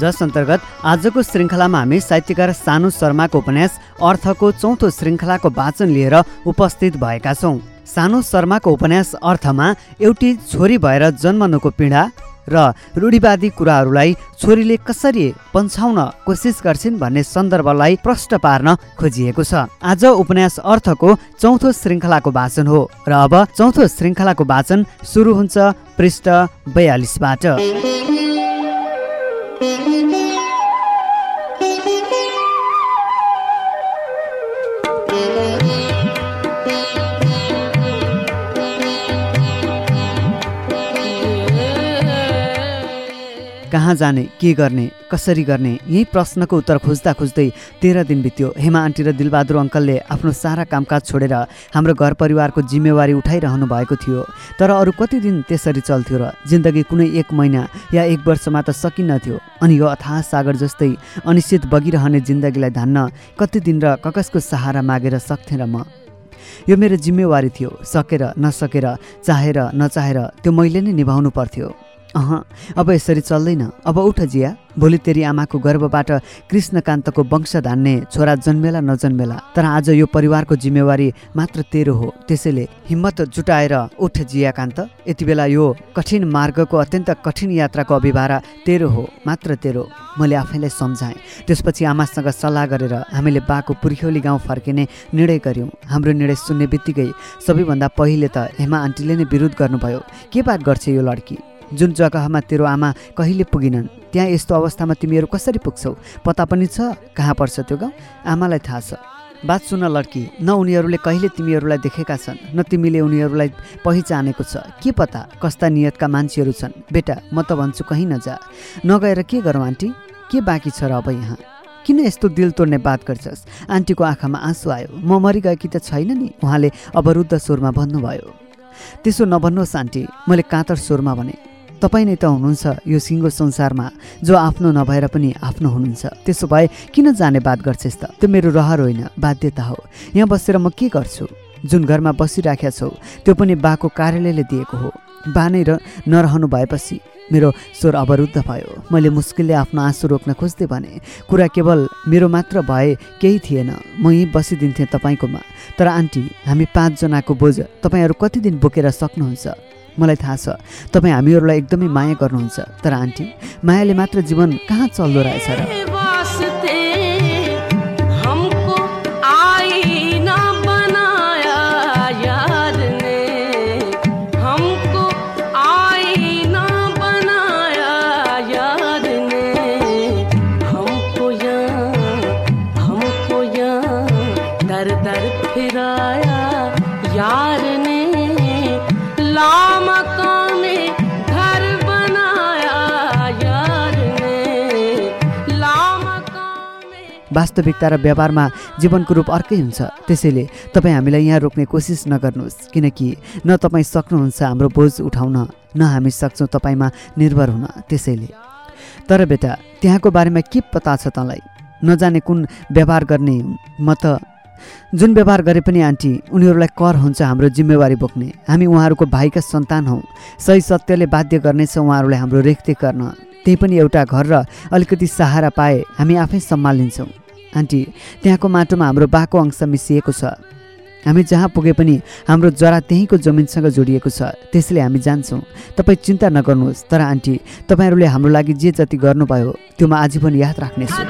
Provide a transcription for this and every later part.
जस अन्तर्गत आजको श्रृङ्खलामा हामी साहित्यकार सानु शर्माको उपन्यास अर्थको चौथो श्रृङ्खलाको वाचन लिएर उपस्थित भएका छौँ। सानु शर्माको उपन्यास अर्थमा एउटी छोरी भएर जन्मनुको पीडा र रूढिवादी कुराहरूलाई छोरीले कसरी पन्छाउन कोसिस गर्छिन् भन्ने सन्दर्भलाई प्रष्ट पार्न खोजिएको छ। आज उपन्यास अर्थको चौथो श्रृङ्खलाको वाचन हो र अब चौथो श्रृङ्खलाको वाचन सुरु हुन्छ पृष्ठ बयालिसबाट। Música कहाँ जाने के गर्ने कसरी गर्ने यही प्रश्नको उत्तर खोज्दा खोज्दै तेह्र दिन बित्यो। हेमा आन्टी र दिलबहादुर अङ्कलले आफ्नो सारा कामकाज छोडेर हाम्रो घर परिवारको जिम्मेवारी उठाइरहनु भएको थियो। तर अरू कति दिन त्यसरी चल्थ्यो र जिन्दगी कुनै एक महिना या एक वर्षमा त सकिन्नथ्यो अनि यो अथाह सागर जस्तै अनिश्चित बगिरहने जिन्दगीलाई धान्न कति दिन र ककसको सहारा मागेर सक्थेँ र म। यो मेरो जिम्मेवारी थियो सकेर नसकेर चाहेर नचाहेर त्यो मैले नै निभाउनु पर्थ्यो। अह अब यसरी चल्दैन। अब उठ जिया। भोलि तेरी आमाको गर्भबाट कृष्णकान्तको वंश धान्ने छोरा जन्मेला नजन्मेला तर आज यो परिवारको जिम्मेवारी मात्र तेरो हो। त्यसैले हिम्मत जुटाएर उठ जियाकान्त यति बेला यो कठिन मार्गको अत्यन्त कठिन यात्राको अभिभारा तेरो हो मात्र तेरो। मैले आफैलाई सम्झाएँ। त्यसपछि आमासँग सल्लाह गरेर हामीले बाको पुर्ख्यौली गाउँ फर्किने निर्णय गऱ्यौँ हाम्रो निर्णय सुन्ने बित्तिकै सबैभन्दा पहिले त हेमा आन्टीले नै विरोध गर्नुभयो। के बात गर्छ यो लड्की? जुन जग्गामा तेरो आमा कहिले पुगिनन् त्यहाँ यस्तो अवस्थामा तिमीहरू कसरी पुग्छौ? पत्ता पनि छ कहाँ पर्छ त्यो गाउँ? आमालाई थाहा छ। बात सुन लड्की न उनीहरूले कहिले तिमीहरूलाई देखेका छन् न तिमीले उनीहरूलाई पहिचानेको छ। के पत्ता कस्ता नियतका मान्छेहरू छन्? बेटा म त भन्छु कहीँ नजा। नगएर के गरौँ आन्टी? के बाँकी छ र अब यहाँ? किन यस्तो दिल तोड्ने बात गर्छस्? आन्टीको आँखामा आँसु आयो। म मरिगएकी त छैन नि। उहाँले अवरुद्ध स्वरमा भन्नुभयो। त्यसो नभन्नुहोस् आन्टी मैले काँतर स्वरमा भने। तपाईँ नै त हुनुहुन्छ यो सिङ्गो संसारमा जो आफ्नो नभएर पनि आफ्नो हुनुहुन्छ। त्यसो भए किन जाने बात गर्छेस् त त्यो मेरो रहर होइन बाध्यता हो। यहाँ बसेर म के गर्छु? जुन घरमा बसिराखेका छौ त्यो पनि बाको कार्यालयले दिएको हो। बा नै र नरहनु भएपछि मेरो स्वर अवरुद्ध भयो। मैले मुस्किलले आफ्नो आँसु रोक्न खोज्दै भने कुरा केवल मेरो मात्र भए केही थिएन। म यहीँ बसिदिन्थेँ तपाईँकोमा। तर आन्टी हामी पाँचजनाको बोझ तपाईँहरू कति दिन बोकेर सक्नुहुन्छ? मलाई थाहा छ। तपाईँ हामीहरूलाई एकदमै माया गर्नुहुन्छ। तर आन्टी मायाले मात्र जीवन कहाँ चल्दो रहेछ र? दर दर फिराया यार वास्तविकता र व्यवहारमा जीवनको रूप अर्कै हुन्छ। त्यसैले तपाईँ हामीलाई यहाँ रोक्ने कोसिस नगर्नुहोस् किनकि न तपाईँ सक्नुहुन्छ हाम्रो बोझ उठाउन न हामी सक्छौँ तपाईँमा निर्भर हुन त्यसैले। तर बेटा त्यहाँको बारेमा के पता छ तँलाई? नजाने कुन व्यवहार गर्ने म त? जुन व्यवहार गरे पनि आन्टी उनीहरूलाई कर हुन्छ हाम्रो जिम्मेवारी बोक्ने। हामी उहाँहरूको भाइका सन्तान हौँ। सही सत्यले बाध्य गर्नेछ उहाँहरूले हाम्रो रेखदेख गर्न। त्यही पनि एउटा घर र अलिकति सहारा पाए हामी आफै सम्हालिन्छौँ। आन्टी त्यहाँको माटोमा हाम्रो बाको अंश मिसिएको छ। हामी जहाँ पुगे पनि हाम्रो जरा त्यहीँको जमिनसँग जोडिएको छ त्यसले हामी जान्छौँ। तपाईँ चिन्ता नगर्नुहोस् तर आन्टी तपाईँहरूले हाम्रो लागि जे जति गर्नुभयो त्यो म आजीवन याद राख्नेछु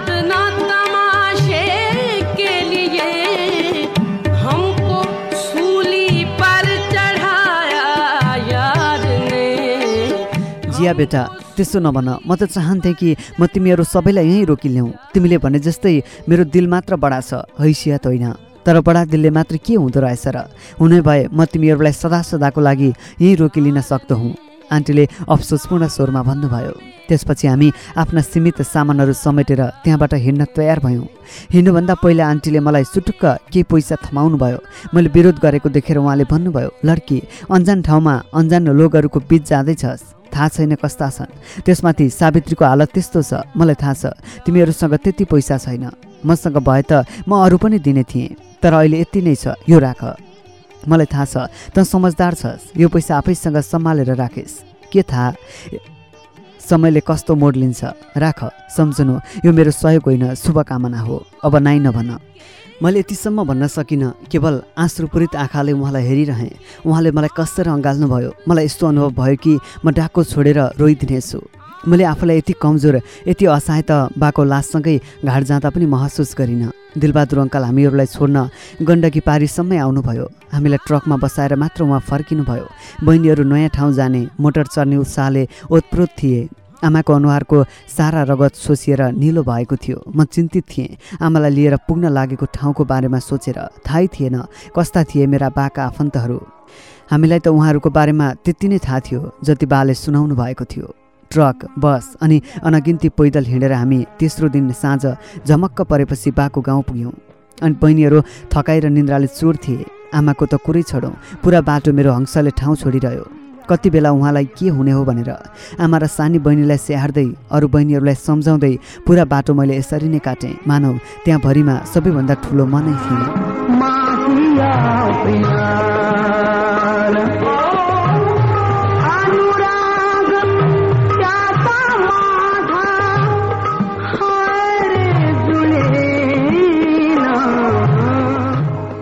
जिया बेटा त्यसो नभन म त चाहन्थेँ कि म तिमीहरू सबैलाई यहीँ रोकिल्याउँ तिमीले भने जस्तै मेरो दिल मात्र बडा छ हैसियत होइन। तर बडा दिलले मात्र के हुँदो रहेछ र? हुने भए म तिमीहरूलाई सदा सदाको लागि यहीँ रोकिलिन सक्दो हुँ। आन्टीले अफसोसपूर्ण स्वरमा भन्नुभयो। त्यसपछि हामी आफ्ना सीमित सामानहरू समेटेर त्यहाँबाट हिँड्न तयार भयौँ। हिँड्नुभन्दा पहिला आन्टीले मलाई सुटुक्क केही पैसा थमाउनु भयो मैले विरोध गरेको देखेर उहाँले भन्नुभयो लड्की अन्जान ठाउँमा अन्जान लोकहरूको बिच जाँदैछस् थाहा छैन कस्ता छन्। त्यसमाथि सावित्रीको हालत त्यस्तो छ। मलाई थाहा छ तिमीहरूसँग त्यति पैसा छैन। मसँग भए त म अरू पनि दिने थिएँ। तर अहिले यति नै छ। यो राख। मलाई थाहा छ त समझदार छस्। यो पैसा आफैसँग सम्हालेर राखेस्। के थाहा? समयले कस्तो मोड लिन्छ। राख सम्झनु यो मेरो सहयोग होइन शुभकामना हो। अब नाइ नभन। मैले यतिसम्म भन्न सकिनँ। केवल आँसुपूरित आँखाले उहाँलाई हेरिरहेँ। उहाँले मलाई कसरी अँगाल्नुभयो। मलाई यस्तो अनुभव भयो कि म डाको छोडेर रोइदिनेछु। मैले आफूलाई यति कमजोर यति असहाय त बाको लाससँगै घाट जाँदा पनि महसुस गरिनँ। दिलबहादुर अङ्कल हामीहरूलाई छोड्न गण्डकी पारीसम्मै आउनुभयो। हामीलाई ट्रकमा बसाएर मात्र उहाँ फर्किनुभयो। बहिनीहरू नयाँ ठाउँ जाने मोटर चढ्ने उत्साहले ओतप्रोत थिए। आमाको अनुहारको सारा रगत सोसिएर निलो भएको थियो। म चिन्तित थिएँ। आमालाई लिएर पुग्न लागेको ठाउँको बारेमा सोचेर। थाहै थिएन कस्ता थिए मेरा बाका आफन्तहरू। हामीलाई त उहाँहरूको बारेमा त्यति नै थाहा थियो जति बाले सुनाउनु भएको थियो। ट्रक बस अनि अनगिन्ती पैदल हिँडेर हामी तेस्रो दिन साँझ झमक्क परेपछि बाको गाउँ पुग्यौँ। अनि बहिनीहरू थकाइ र निन्द्राले चोर थिए। आमाको त कुरै छोडौँ। पुरा बाटो मेरो हंसले ठाउँ छोडिरह्यो। कति बेला उहाँलाई के हुने हो भनेर आमा र सानी बहिनीलाई स्याहार्दै अरू बहिनीहरूलाई सम्झाउँदै पुरा बाटो मैले यसरी नै काटेँ। त्यहाँ भरिमा सबैभन्दा ठुलो मनै थिएँ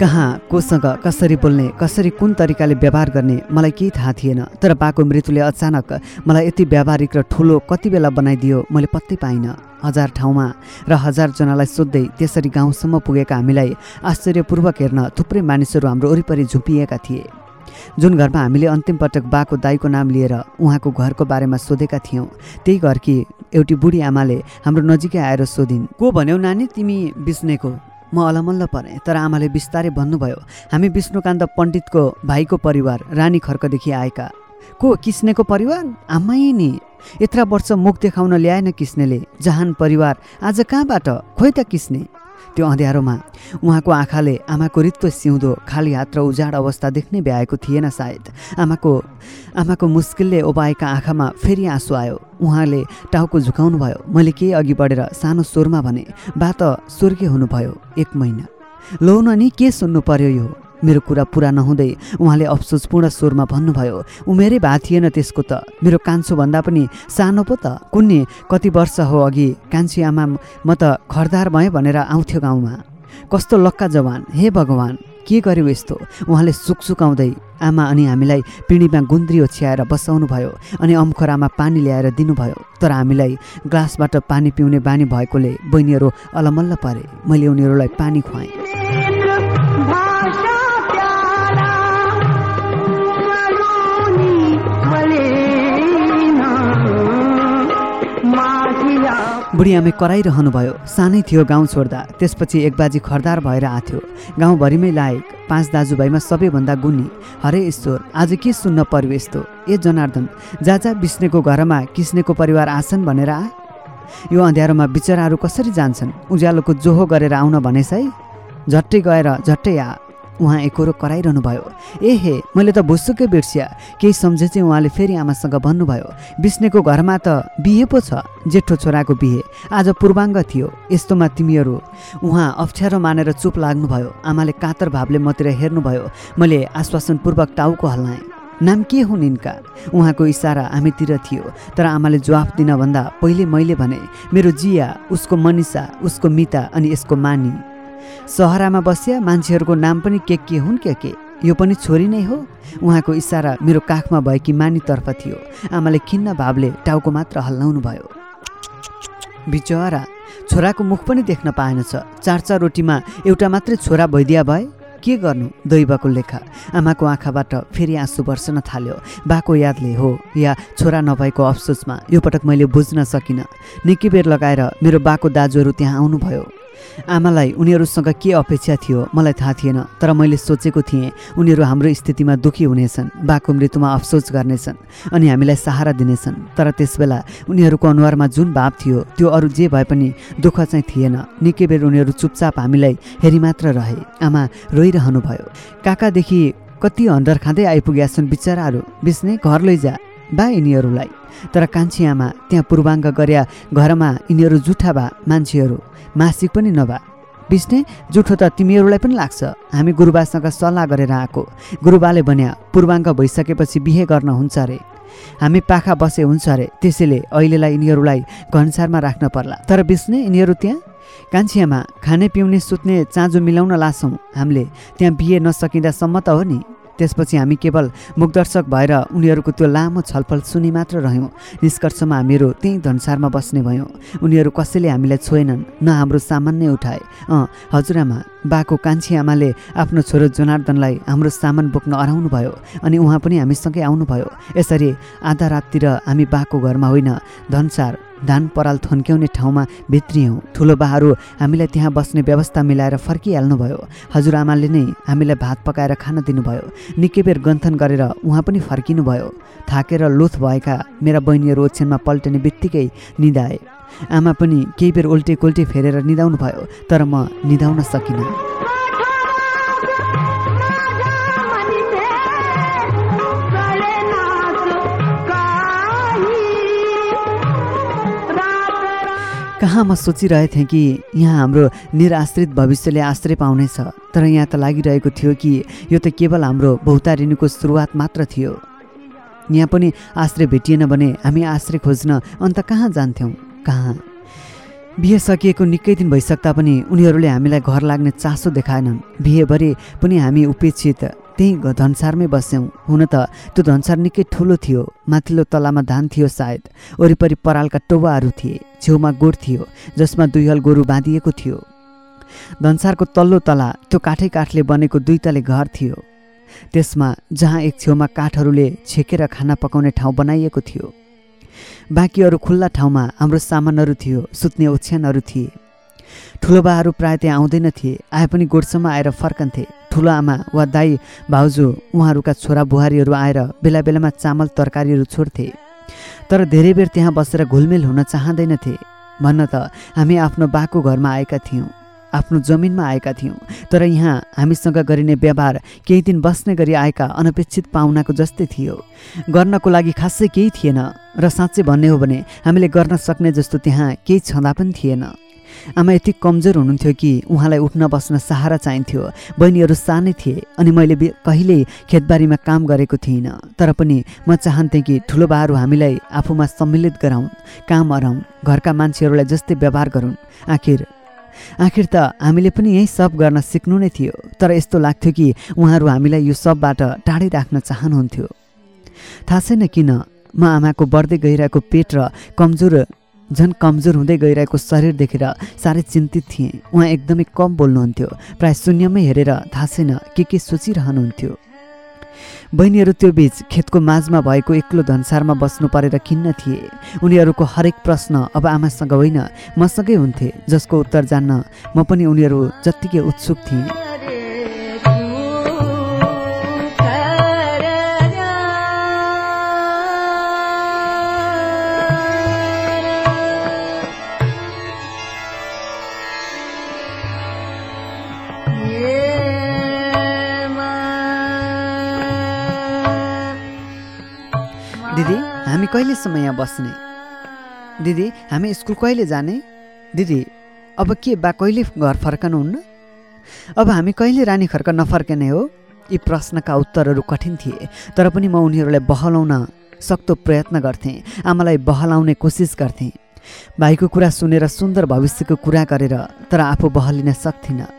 कहाँ कोसँग कसरी बोल्ने कसरी कुन तरिकाले व्यवहार गर्ने मलाई केही थाहा थिएन। तर बाको मृत्युले अचानक मलाई यति व्यावहारिक र ठुलो कति बेला बनाइदियो मैले पत्तै पाइनँ। हजार ठाउँमा र हजारजनालाई सोध्दै त्यसरी गाउँसम्म पुगेका हामीलाई आश्चर्यपूर्वक हेर्न थुप्रै मानिसहरू हाम्रो वरिपरि झुपिएका थिए। जुन घरमा हामीले अन्तिम पटक बाको दाईको नाम लिएर उहाँको घरको बारेमा सोधेका थियौँ त्यही घरकी एउटी बुढी आमाले हाम्रो नजिकै आएर सोधिन् को भन्यौ नानी तिमी बिस्नेको? म अलमल्ल परेँ तर आमाले बिस्तारै भन्नुभयो हामी विष्णुकान्त पण्डितको भाइको परिवार रानी खर्कदेखि आएका। को किस्नेको परिवार? आमै नि। यत्र वर्ष मुख देखाउन ल्याएन किस्नेले। जहान परिवार आज कहाँबाट? खोइ त किस्ने। त्यो अँध्यारोमा। उहाँको आँखाले आमाको रित्तो सिउँदो खाली हात र उजाड अवस्था देख्नै भ्याएको थिएन सायद। आमाको आमाको मुस्किलले ओबाएका आँखामा फेरि आँसु आयो। उहाँले टाउको झुकाउनु भयो मैले केही अघि बढेर सानो स्वरमा भने बा त स्वर्गीय हुनुभयो एक महिना। लौ न नि के सुन्नु पर्यो यो? मेरो कुरा पुरा नहुँदै उहाँले अफसोसपूर्ण स्वरमा भन्नुभयो उमेरै भए थिएन त्यसको त। मेरो कान्छोभन्दा पनि सानो पो त। कुन्ने कति वर्ष हो अघि? कान्छी आमा म त खरदार भएँ भनेर आउँथ्यो गाउँमा। कस्तो लक्का जवान। हे भगवान् के गर्यो यस्तो? उहाँले सुकसुकाउँदै आमा अनि हामीलाई पिँढीमा गुन्द्री ओछ्याएर बसाउनु भयो अनि अम्खरामा पानी ल्याएर दिनुभयो। तर हामीलाई ग्लासबाट पानी पिउने बानी भएकोले बहिनीहरू अलमल्ल परे। मैले उनीहरूलाई पानी खुवाएँ। बुढी आमे कराइरहनुभयो सानै थियो गाउँ छोड्दा। त्यसपछि एक बाजी खरदार भएर आथ्यो। गाउँभरिमै लायक। पाँच दाजुभाइमा सबैभन्दा गुनी। हरे ईश्वर आज के सुन्न पर्यो यस्तो? ए जनार्दन जा जा बिस्नेको घरमा किस्नेको परिवार आछन् भनेर आ। यो अँध्यारोमा बिचराहरू कसरी जान्छन्? उज्यालोको जोहो गरेर आउन भनेस् है झट्टै गएर झट्टै आ। उहाँ एकरो कराइरहनु भयो हे मैले त भुसुकै बिर्सिया। केही सम्झे चाहिँ उहाँले फेरि आमासँग भन्नुभयो विष्णुको घरमा त बिहे पो छ जेठो छोराको बिहे। आज पूर्वाङ्ग थियो यस्तोमा तिमीहरू। उहाँ अप्ठ्यारो मानेर चुप लाग्नुभयो। आमाले कातर भावले मतिर हेर्नुभयो मैले आश्वासनपूर्वक टाउको हल्लाएँ। नाम के हुन् यिनका? उहाँको इसारा हामीतिर थियो तर आमाले जवाफ दिनभन्दा पहिले मैले भने मेरो जिया उसको मनिषा उसको मिता अनि यसको मानी। सहरामा बसिया मान्छेहरूको नाम पनि के के हुन् के के? यो पनि छोरी नै हो। उहाँको इसारा मेरो काखमा भएकी मानीतर्फ थियो। आमाले खिन्न भावले टाउको मात्र हल्लाउनु भयो। बिचरा छोराको मुख पनि देख्न पाएनछ। चार चार रोटीमा एउटा मात्रै छोरा भइदिया भए के गर्नु? दैवको लेखा। आमाको आँखाबाट फेरि आँसु बर्सन थाल्यो। बाको यादले हो या छोरा नभएको अफसोसमा। यो पटक मैले बुझ्न सकिनँ। निकै बेर लगाएर मेरो बाको दाजुहरू त्यहाँ आउनुभयो। आमालाई उनीहरूसँग के अपेक्षा थियो मलाई थाहा थिएन तर मैले सोचेको थिएँ उनीहरू हाम्रो स्थितिमा दुखी हुनेछन् बाको मृत्युमा अफसोस गर्नेछन् अनि हामीलाई सहारा दिनेछन्। तर त्यसबेला उनीहरूको अनुहारमा जुन भाव थियो त्यो अरू जे भए पनि दुःख चाहिँ थिएन। निकै बेर उनीहरू चुपचाप हामीलाई हेरी मात्र रहे। आमा रोइरहनु भयो। काकादेखि कति हन्डर खाँदै आइपुगेका छन् बिचराहरू बिस्ने घर लैजा बा यिनीहरूलाई। तर कान्छी आमा त्यहाँ पूर्वाङ्ग गर्या घरमा यिनीहरू जुठा भा मान्छेहरू। मासिक पनि नभा। बिस्ने जुठो त तिमीहरूलाई पनि लाग्छ। हामी गुरुबासँग सल्लाह गरेर आएको। गुरुबाले भन्या पूर्वाङ्ग भइसकेपछि बिहे गर्न हुन्छ अरे हामी पाखा बसे हुन्छ अरे त्यसैले अहिलेलाई यिनीहरूलाई घनसारमा राख्न पर्ला तर बिस्ने यिनीहरू त्यहाँ? कान्छियामा खाने पिउने सुत्ने चाँजो मिलाउन लाछौँ। हामीले त्यहाँ बिहे नसकिँदासम्म त हो नि। त्यसपछि हामी केवल मुखदर्शक भएर उनीहरूको त्यो लामो छलफल सुनि मात्र रह्यौँ। निष्कर्षमा हामीहरू त्यहीँ धनसारमा बस्ने भयौँ। उनीहरू कसैले हामीलाई छोएनन् न हाम्रो सामान नै उठाए। अँ हजुरआमा बाको कान्छी आमाले आफ्नो छोरो जनार्दनलाई हाम्रो सामान बोक्न अराउनु भयो अनि उहाँ पनि हामीसँगै आउनुभयो। यसरी आधा राततिर हामी बाको घरमा होइन धनसार धान पराल थन्क्याउने ठाउँमा भित्रियौँ। ठुलो बाहरू हामीलाई त्यहाँ बस्ने व्यवस्था मिलाएर फर्किहाल्नुभयो। हजुरआमाले नै हामीलाई भात पकाएर खान दिनुभयो। निकै बेर गन्थन गरेर उहाँ पनि फर्किनुभयो। थाकेर लोथ भएका मेरा बहिनीहरू ओछ्यानमा पल्टने बित्तिकै निधाए आमा पनि केही बेर उल्टे कोल्टे फेरेर निदाउनु भयो तर म निदाउन सकिनँ। कहाँ म सोचिरहेथेँ कि यहाँ हाम्रो निराश्रित भविष्यले आश्रय पाउनेछ तर यहाँ त लागिरहेको थियो कि यो त केवल हाम्रो भौतारिनुको सुरुवात मात्र थियो। यहाँ पनि आश्रय भेटिएन भने हामी आश्रय खोज्न अन्त कहाँ जान्थ्यौँ? कहाँ? बिहे सकिएको निकै दिन भइसक्दा पनि उनीहरूले हामीलाई घर लाग्ने चासो देखाएनन्। बिहेभरि पनि हामी उपेक्षित। त्यहीँ धनसारमै बस्यौँ। हुन त त्यो धनसार निकै ठुलो थियो माथिल्लो तलामा धान थियो सायद। वरिपरि परालका टोवाहरू थिए छेउमा गोठ थियो जसमा दुई हल गोरु बाँधिएको थियो। धनसारको तल्लो तला त्यो काठै काठले बनेको दुई तले घर थियो। त्यसमा जहाँ एक छेउमा काठहरूले छेकेर खाना पकाउने ठाउँ बनाइएको थियो। बाँकी अरू खुल्ला ठाउँमा हाम्रो सामानहरू थियो सुत्ने ओछ्यानहरू थिए। ठुलो बाहरू प्राय त्यहाँ आउँदैन थिए। आए पनि गोठसम्म आएर फर्कन्थे। ठुलो आमा वा दाई भाउजू उहाँहरूका छोरा बुहारीहरू आएर बेला बेलामा चामल तरकारीहरू छोड्थे। तर धेरै बेर त्यहाँ बसेर घुलमेल हुन चाहँदैनथे। भन्न त हामी आफ्नो बाको घरमा आएका थियौँ। आफ्नो जमिनमा आएका थियौँ। तर यहाँ हामीसँग गरिने व्यवहार केही दिन बस्ने गरी आएका अनपेक्षित पाहुनाको जस्तै थियो। गर्नको लागि खासै केही थिएन। र साँच्चै भन्ने हो भने हामीले गर्न सक्ने जस्तो त्यहाँ केही छँदा पनि थिएन। आमा यति कमजोर हुनुहुन्थ्यो कि उहाँलाई उठ्न बस्न सहारा चाहिन्थ्यो। बहिनीहरू सानै थिए अनि मैले कहिल्यै खेतबारीमा काम गरेको थिइनँ। तर पनि म चाहन्थेँ कि ठुलो बाहरू हामीलाई आफूमा सम्मिलित गराउन् काम अराउन् घरका मान्छेहरूलाई जस्तै व्यवहार गरून्। आखिर आखिर त हामीले पनि यही सब गर्न सिक्नु नै थियो तर यस्तो लाग्थ्यो कि उहाँहरू हामीलाई यो सबबाट टाढै राख्न चाहनुहुन्थ्यो। थाहा छैन किन म आमाको बढ्दै गइरहेको पेट र कमजोर झन् कमजोर हुँदै गइरहेको शरीर देखेर साह्रै चिन्तित थिएँ। उहाँ एकदमै कम बोल्नुहुन्थ्यो। प्राय शून्यमै हेरेर थाहा छैन के के सोचिरहनुहुन्थ्यो। बहिनीहरू त्यो बिच खेतको माझमा भएको एक्लो धनसारमा बस्नु परेर खिन्न थिए। उनीहरूको हरेक प्रश्न अब आमासँग होइन मसँगै हुन्थे जसको उत्तर जान्न म पनि उनीहरू जत्तिकै उत्सुक थिएँ। दिदी हामी कहिलेसम्म यहाँ बस्ने? दिदी हामी स्कुल कहिले जाने? दिदी अब के बा कहिले घर फर्कनुहुन्न अब हामी कहिले रानी खर्क नफर्कने हो? यी प्रश्नका उत्तरहरू कठिन थिए तर पनि म उनीहरूलाई बहलाउन सक्दो प्रयत्न गर्थेँ आमालाई बहलाउने कोसिस गर्थेँ। भाइको कुरा सुनेर सुन्दर भविष्यको कुरा गरेर तर आफू बहलिन सक्थिनँ।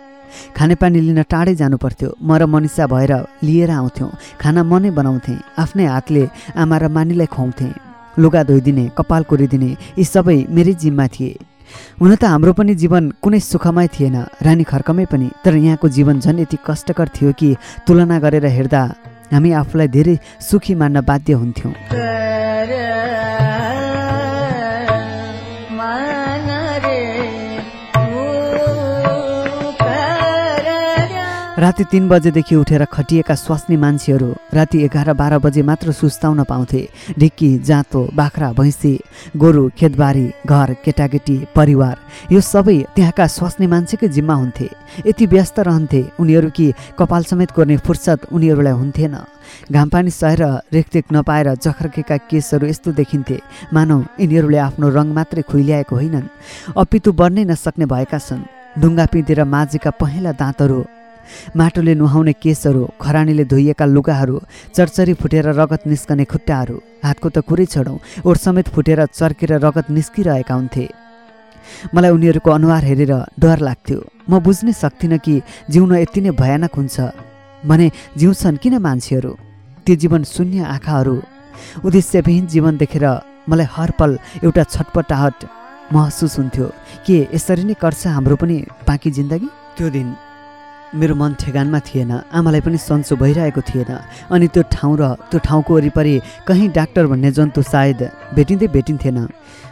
खानेपानी लिन टाढै जानु पर्थ्यो म र मनिषा भएर लिएर आउँथ्यौँ। खाना म नै बनाउँथेँ। आफ्नै हातले आमा र मानीलाई खुवाउँथेँ। लुगा धोइदिने कपाल कोरिदिने यी सबै मेरै जिम्मा थिए। हुन त हाम्रो पनि जीवन कुनै सुखमय थिएन रानी खर्कमै पनि। तर यहाँको जीवन झन् यति कष्टकर थियो कि तुलना गरेर हेर्दा हामी आफूलाई धेरै सुखी मान्न बाध्य हुन्थ्यौँ। राति तिन बजेदेखि उठेर खटिएका स्वास्नी मान्छेहरू राति एघार बाह्र बजे मात्र सुस्ताउन पाउँथे। ढिक्की जाँतो बाख्रा भैँसी गोरु खेतबारी घर केटाकेटी परिवार यो सबै त्यहाँका स्वास्नी मान्छेकै जिम्मा हुन्थे। यति व्यस्त रहन्थे उनीहरू कि कपाल समेत गर्ने फुर्सद उनीहरूलाई हुन्थेन। घामपानी सहेर रेखदेख नपाएर जखर्केका केसहरू यस्तो देखिन्थे। मानौ यिनीहरूले आफ्नो रङ मात्रै खुइल्याएको होइनन्। अपितु बढ्नै नसक्ने भएका छन्। ढुङ्गा पिँधेर माझेका पहेँला दाँतहरू माटोले नुहाउने केसहरू खरानीले धोइएका लुगाहरू चरचरी फुटेर रगत निस्कने खुट्टाहरू हातको त कुरै छोडौँ ओठ समेत फुटेर चर्केर रगत निस्किरहेका हुन्थे। मलाई उनीहरूको अनुहार हेरेर डर लाग्थ्यो। म बुझ्नै सक्थिनँ कि जिउन यति नै भयानक हुन्छ। भने जिउँछन् किन मान्छेहरू? त्यो जीवन शून्य आँखाहरू। उद्देश्यविहीन जीवन देखेर मलाई हर पल एउटा छटपटाहट महसुस हुन्थ्यो। के यसरी नै कर्छ हाम्रो पनि बाँकी जिन्दगी? त्यो दिन मेरो मन ठेगानमा थिएन आमालाई पनि सन्चो भइरहेको थिएन। अनि त्यो ठाउँ र त्यो ठाउँको वरिपरि कहीँ डाक्टर भन्ने जन्तु सायद भेटिँदै भेटिन्थेन।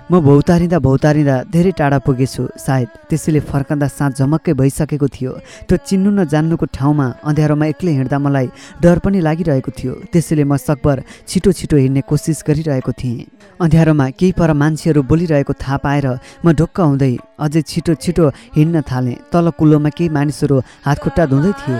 म भौतारिँदा भौतारिँदा धेरै टाढा पुगेछु सायद। त्यसैले फर्कँदा साँझ झमक्कै भइसकेको थियो। त्यो चिन्नु नजान्नुको ठाउँमा अँध्यारोमा एक्लै हिँड्दा मलाई डर पनि लागिरहेको थियो। त्यसैले म सकभर छिटो छिटो हिँड्ने कोसिस गरिरहेको थिएँ। अँध्यारोमा केही पर मान्छेहरू बोलिरहेको थाहा पाएर म ढुक्क हुँदै अझै छिटो छिटो हिँड्न थालेँ। तल कुल्लोमा केही मानिसहरू हातखुट्टा धुँदै थिए।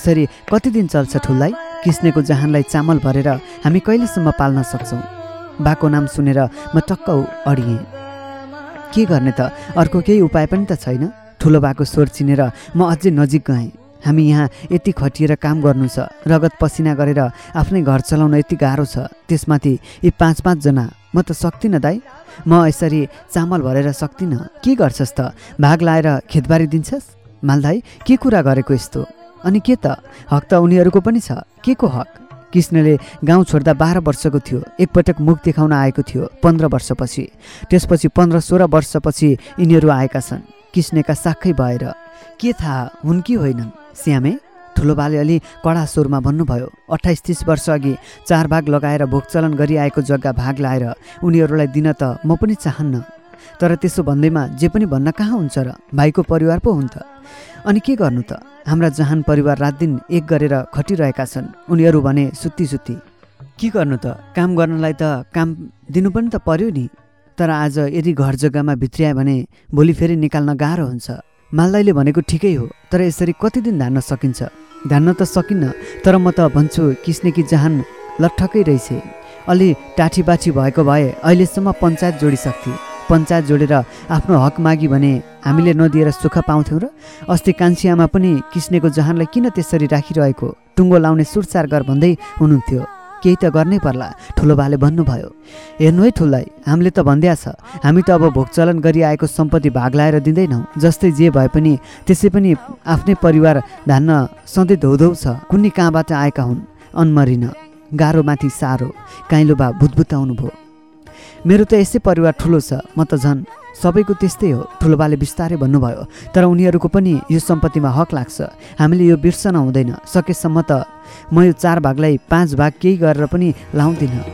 यसरी कति दिन चल्छ ठुल्लाई? किस्नेको जहानलाई चामल भरेर हामी कहिलेसम्म पाल्न सक्छौँ? बाको नाम सुनेर म टक्क अडिएँ। के गर्ने त? अर्को केही उपाय पनि त छैन। ठुलो बाको स्वर चिनेर म अझै नजिक गएँ। हामी यहाँ यति खटिएर काम गर्नु छ। रगत पसिना गरेर आफ्नै घर चलाउन यति गाह्रो छ। त्यसमाथि यी पाँच पाँचजना म त सक्दिनँ दाइ म यसरी चामल भरेर सक्दिनँ। के गर्छस् त? भाग लाएर खेतबारी दिन्छस्? मालदाई के कुरा गरेको यस्तो? अनि के त? हक त उनीहरूको पनि छ। के को हक? कृष्णले गाउँ छोड्दा बाह्र वर्षको थियो। एकपटक मुख देखाउन आएको थियो पन्ध्र वर्षपछि। त्यसपछि पन्ध्र सोह्र वर्षपछि यिनीहरू आएका छन्। कृष्णका साखै भएर। के थाहा? हुन् कि होइनन्? श्यामे ठुलो बाले अलि कडा स्वरमा भन्नुभयो अठाइस तिस वर्ष अघि चार भाग लगाएर भोगचलन गरिआएको जग्गा भाग लाएर उनीहरूलाई दिन त म पनि चाहन्न। तर त्यसो भन्दैमा जे पनि भन्न कहाँ हुन्छ र? भाइको परिवार पो हुन् त। अनि के गर्नु त? हाम्रा जहान परिवार रात दिन एक गरेर खटिरहेका छन्। उनीहरू भने सुत्ती सुत्ती। के गर्नु त? काम गर्नलाई त काम दिनु पनि त पर्यो नि। तर आज यदि घर जग्गामा भित्रिया भने भोलि फेरि निकाल्न गाह्रो हुन्छ। मालदाईले भनेको ठिकै हो तर यसरी कति दिन धान्न सकिन्छ? धान्न त सकिन्न तर म त भन्छु किस्ने कि जहान लट्ठकै रहेछ। अलि टाठीबाठी भएको भए अहिलेसम्म पञ्चायत जोडिसक्थे। पञ्चायत जोडेर आफ्नो हक मागी भने हामीले नदिएर सुख पाउँथ्यौँ र अस्ति कान्छियामा पनि किस्नेको जहानलाई किन त्यसरी राखिरहेको? टुङ्गो लाउने सुरसार गर भन्दै हुनुहुन्थ्यो। केही त गर्नै पर्ला ठुलो बाले भन्नुभयो। हेर्नु है ठुलै हामीले त भनिदिया छ हामी त अब भोगचलन गरिआएको सम्पत्ति भाग लाएर दिँदैनौँ। जस्तै जे भए पनि त्यसै पनि आफ्नै परिवार धान्न सधैँ धौधौ छ कुन्नी कहाँबाट आएका हुन्? अनमरिन गाह्रोमाथि साह्रो काइलो बा भुतभुताउनु भयो मेरो त यसै परिवार ठुलो छ म त झन्। सबैको त्यस्तै हो ठुलो बाले बिस्तारै भन्नुभयो। तर उनीहरूको पनि यो सम्पत्तिमा हक लाग्छ। हामीले यो बिर्सन हुँदैन सकेसम्म त म यो चार भागलाई पाँच भाग केही गरेर पनि लाउँदिनँ।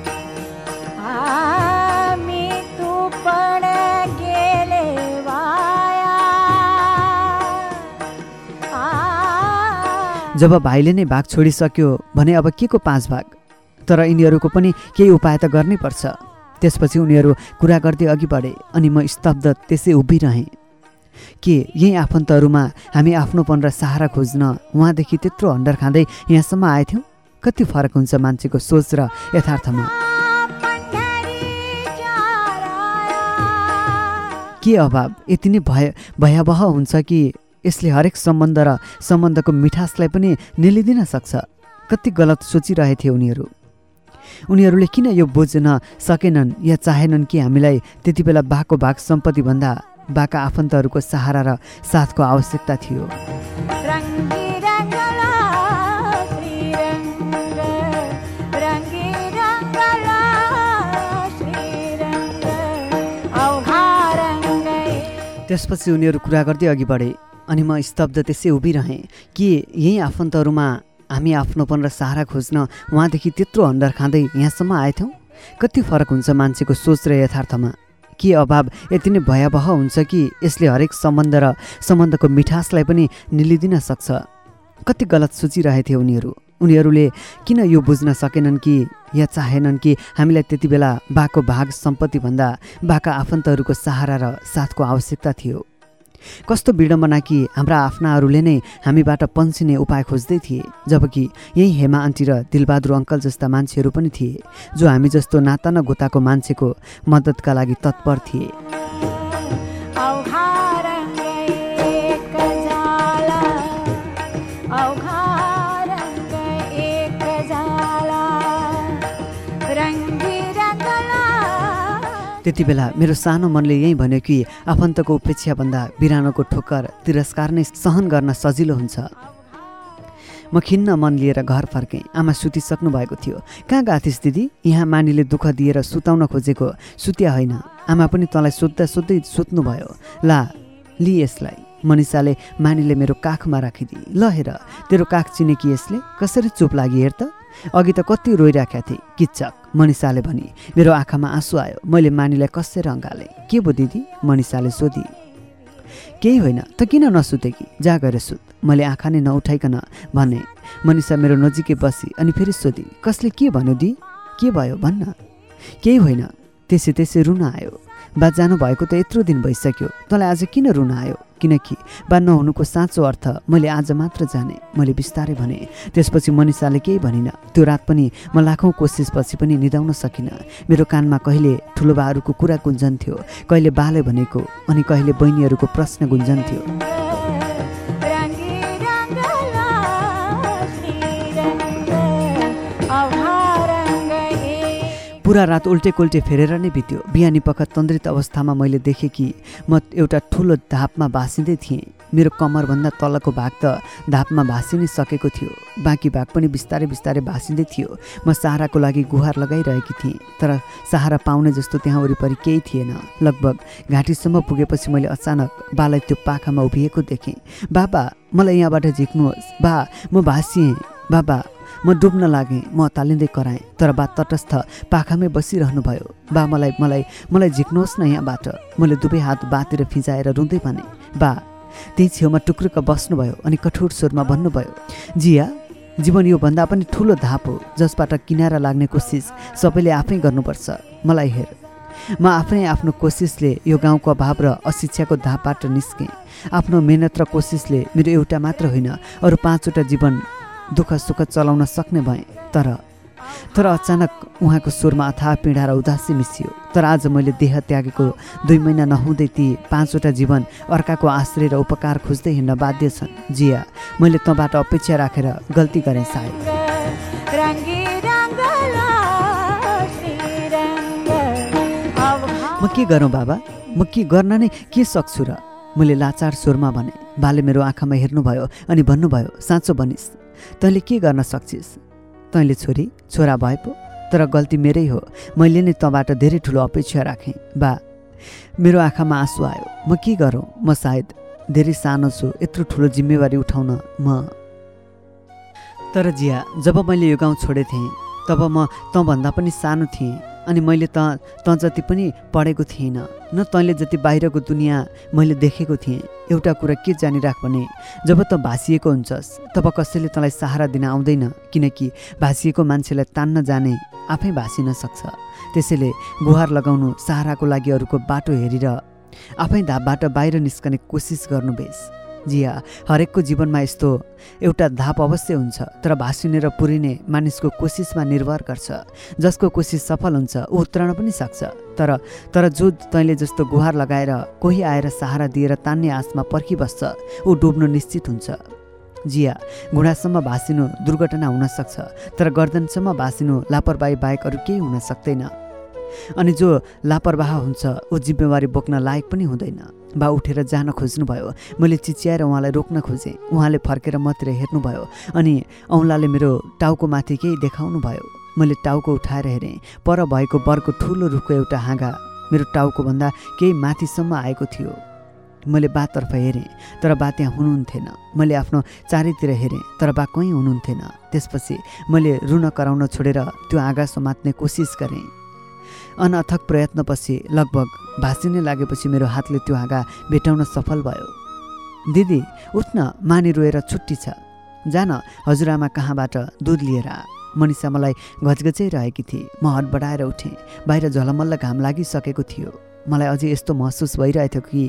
जब भाइले नै भाग छोडिसक्यो भने अब के को पाँच भाग? तर यिनीहरूको पनि केही उपाय त गर्नै पर्छ। त्यसपछि उनीहरू कुरा गर्दै अघि बढे अनि म स्तब्ध त्यसै उभिरहेँ। के यही आफन्तहरूमा हामी आफ्नोपन र सहारा खोज्न उहाँदेखि त्यत्रो हन्डर खाँदै यहाँसम्म आएथ्यौँ? कति फरक हुन्छ मान्छेको सोच र यथार्थमा? के अभाव? यति नै भय भयावह हुन्छ कि यसले हरेक सम्बन्ध र सम्बन्धको मिठासलाई पनि निलिदिन सक्छ? कति गलत सोचिरहेथे उनीहरू। उनीहरूले किन यो बुझ्न सकेनन् या चाहेनन् कि हामीलाई त्यति बेला बाको भाग सम्पत्तिभन्दा बाका आफन्तहरूको सहारा र साथको आवश्यकता थियो। त्यसपछि उनीहरू कुरा गर्दै अघि बढे अनि म स्तब्ध त्यसै उभिरहेँ। कि यही आफन्तहरूमा हामी आफ्नोपन र सहारा खोज्न उहाँदेखि त्यत्रो हन्डर खाँदै यहाँसम्म आएथ्यौँ? कति फरक हुन्छ मान्छेको सोच र यथार्थमा? के अभाव यति नै भयावह हुन्छ कि यसले हरेक सम्बन्ध र सम्बन्धको मिठासलाई पनि निलिदिन सक्छ? कति गलत सोचिरहेथे उनीहरू। उनीहरूले किन यो बुझ्न सकेनन् कि या चाहेनन् कि हामीलाई त्यति बेला बाको भाग सम्पत्तिभन्दा बाका आफन्तहरूको सहारा र साथको आवश्यकता थियो? कस्तो विडम्बना कि हाम्रा आफ्नाहरूले नै हामीबाट पन्सिने उपाय खोज्दै थिए जबकि यही हेमा आन्टी र दिलबहादुर अङ्कल जस्ता मान्छेहरू पनि थिए जो हामी जस्तो नाता न गोताको मान्छेको मद्दतका लागि तत्पर थिए। त्यति बेला मेरो सानो मनले यही भन्यो कि आफन्तको उपेक्षाभन्दा बिरानोको ठोक्कर तिरस्कार नै सहन गर्न सजिलो हुन्छ। म खिन्न मन लिएर घर फर्केँ। आमा सुतिसक्नु भएको थियो। कहाँ गएको थिइस् दिदी? यहाँ मानीले दुःख दिएर सुताउन खोजेको। सुत्या होइन। आमा पनि तँलाई सोद्धा सोध्दै सुत्नुभयो। ला लि यसलाई मनिषाले मानीले मेरो काखमा राखिदिए। ल हेर तेरो काख चिने कि यसले कसरी चुप लागि हेर त। अघि त कति रोइराखेका थिएँ। किच्चक मनिषाले भनी मेरो आँखामा आँसु आयो। मैले मानीलाई कसरी अँगालेँ के भो दिदी? मनिषाले सोधी केही होइन। त किन नसुते कि? जा गएर सुत। मैले आँखा नै नउठाइकन भने मनिषा मेरो नजिकै बसी। अनि फेरि सोधी कसले के भन्यो दि? के भयो? भन्न। केही होइन। त्यसै त्यसै रुन आयो। बा जानुभएको त यत्रो दिन भइसक्यो। तँलाई आज किन रुन आयो? किनकि बा नहुनुको साँचो अर्थ मैले आज मात्र जाने मैले बिस्तारै भने। त्यसपछि मनिषाले केही भनिन त्यो रात पनि म लाखौँ कोसिसपछि पनि निदाउन सकिनँ। मेरो कानमा कहिले ठुलो बाहरूको कुरा गुन्जन्थ्यो कहिले बाले भनेको अनि कहिले बहिनीहरूको प्रश्न गुन्जन्थ्यो पुरा रात उल्टे कोल्टे फेरेर नै बित्यो। बिहानी पख तन्द्रित अवस्थामा मैले देखेँ कि म एउटा ठुलो धापमा भाँसिँदै थिएँ। मेरो कम्मरभन्दा तलको भाग त धापमा भाँसि नै सकेको थियो। बाँकी भाग पनि बिस्तारै बिस्तारै भाँसिँदै थियो। म सहाराको लागि गुहार लगाइरहेकी थिएँ तर सहारा पाउने जस्तो त्यहाँ वरिपरि केही थिएन। लगभग घाँटीसम्म पुगेपछि मैले अचानक बालाई त्यो पाखामा उभिएको देखेँ। बाबा मलाई यहाँबाट झिक्नुहोस्। बा म भाँसिएँ। बाबा म डुब्न लागेँ म अतालिँदै कराएँ तर बा तटस्थ पाखामै बसिरहनु भयो बा मलाई मलाई मलाई झिक्नुहोस् न यहाँबाट। मैले दुवै हात बातिर फिजाएर रुँदै भने बा त्यही छेउमा टुक्रुक्क बस्नुभयो अनि कठोर स्वरमा भन्नुभयो जिया जीवन योभन्दा पनि ठुलो धाप हो जसबाट किनारा लाग्ने कोसिस सबैले आफै गर्नुपर्छ। मलाई हेर। म आफ्नै आफ्नो कोसिसले यो गाउँको अभाव र अशिक्षाको धापबाट निस्केँ। आफ्नो मेहनत र कोसिसले मेरो एउटा मात्र होइन अरू पाँचवटा जीवन दुःख सुख चलाउन सक्ने भएँ तर तर अचानक उहाँको स्वरमा अथाह पीडा र उदासी मिसियो। तर आज मैले देह त्यागेको दुई महिना नहुँदै ती पाँचवटा जीवन अर्काको आश्रय र उपकार खोज्दै हिँड्न बाध्य छन्। जिया मैले तँबाट अपेक्षा राखेर गल्ती गरेँ सायद म के गरौँ बाबा? म के गर्न नै के सक्छु र? मैले लाचार स्वरमा भने बाले मेरो आँखामा हेर्नुभयो अनि भन्नुभयो साँचो भनिस्। तैँले के गर्न सक्छिस्? तैँले छोरी छोरा भए पो। तर गल्ती मेरै हो। मैले नै तँबाट धेरै ठुलो अपेक्षा राखेँ। बा मेरो आँखामा आँसु आयो। म के गरौँ? म सायद धेरै सानो छु। यत्रो ठुलो जिम्मेवारी उठाउन म। तर जिया जब मैले यो गाउँ छोडेको थिएँ तब म तँभन्दा पनि सानो थिएँ। अनि मैले त तँ जति पनि पढेको थिइनँ न तैँले जति बाहिरको दुनियाँ मैले देखेको थिएँ एउटा कुरा के जानिराख भने जब त भाँसिएको हुन्छस् तब कसैले तँलाई सहारा दिन आउँदैन किनकि भाँसिएको मान्छेलाई तान्न जाने आफै भाँसिन सक्छ। त्यसैले गुहार लगाउनु सहाराको लागि अरूको बाटो हेरेर आफै धापबाट बाहिर निस्कने कोसिस गर्नु बेस। जिया हरेकको जीवनमा यस्तो एउटा धाप अवश्य हुन्छ तर भाँसिने र पुरिने मानिसको कोसिसमा निर्भर गर्छ। जसको कोसिस सफल हुन्छ ऊ उत्रन पनि सक्छ। तर तर जो तैँले जस्तो गुहार लगाएर कोही आएर सहारा दिएर तान्ने आसमा पर्खिबस्छ ऊ डुब्नु निश्चित हुन्छ। जिया घुँडासम्म भाँसिनु दुर्घटना हुनसक्छ तर गर्दनसम्म भाँसिनु लापरवाही बाहेक अरू केही हुन सक्दैन। अनि जो लापरवाह हुन्छ ऊ जिम्मेवारी बोक्न लायक पनि हुँदैन। बा उठेर जान खोज्नुभयो। मैले चिच्याएर उहाँलाई रोक्न खोजेँ। उहाँले फर्केर मतिर हेर्नुभयो अनि औँलाले मेरो टाउको माथि केही देखाउनु भयो। मैले टाउको उठाएर हेरेँ। पर भएको बरको ठुलो रुखको एउटा हाँगा मेरो टाउकोभन्दा केही माथिसम्म आएको थियो। मैले बातर्फ हेरेँ तर बा त्यहाँ हुनुहुन्थेन। मैले आफ्नो चारैतिर हेरेँ तर बा कहीँ हुनुहुन्थेन। त्यसपछि मैले रुन कराउन छोडेर त्यो आँगा समात्ने कोसिस गरेँ। अनअथक प्रयत्नपछि लगभग भाँसिनै लागेपछि मेरो हातले त्यो हाँगा भेटाउन सफल भयो। दिदी उठ्न मानी रोएर छुट्टी छ। जान हजुरआमा कहाँबाट दुध लिएर मनिषा मलाई घचघचाइरहेकी थिए म हटबडाएर उठेँ। बाहिर झलमल्ल घाम लागिसकेको थियो। मलाई अझै यस्तो महसुस भइरहेको थियो कि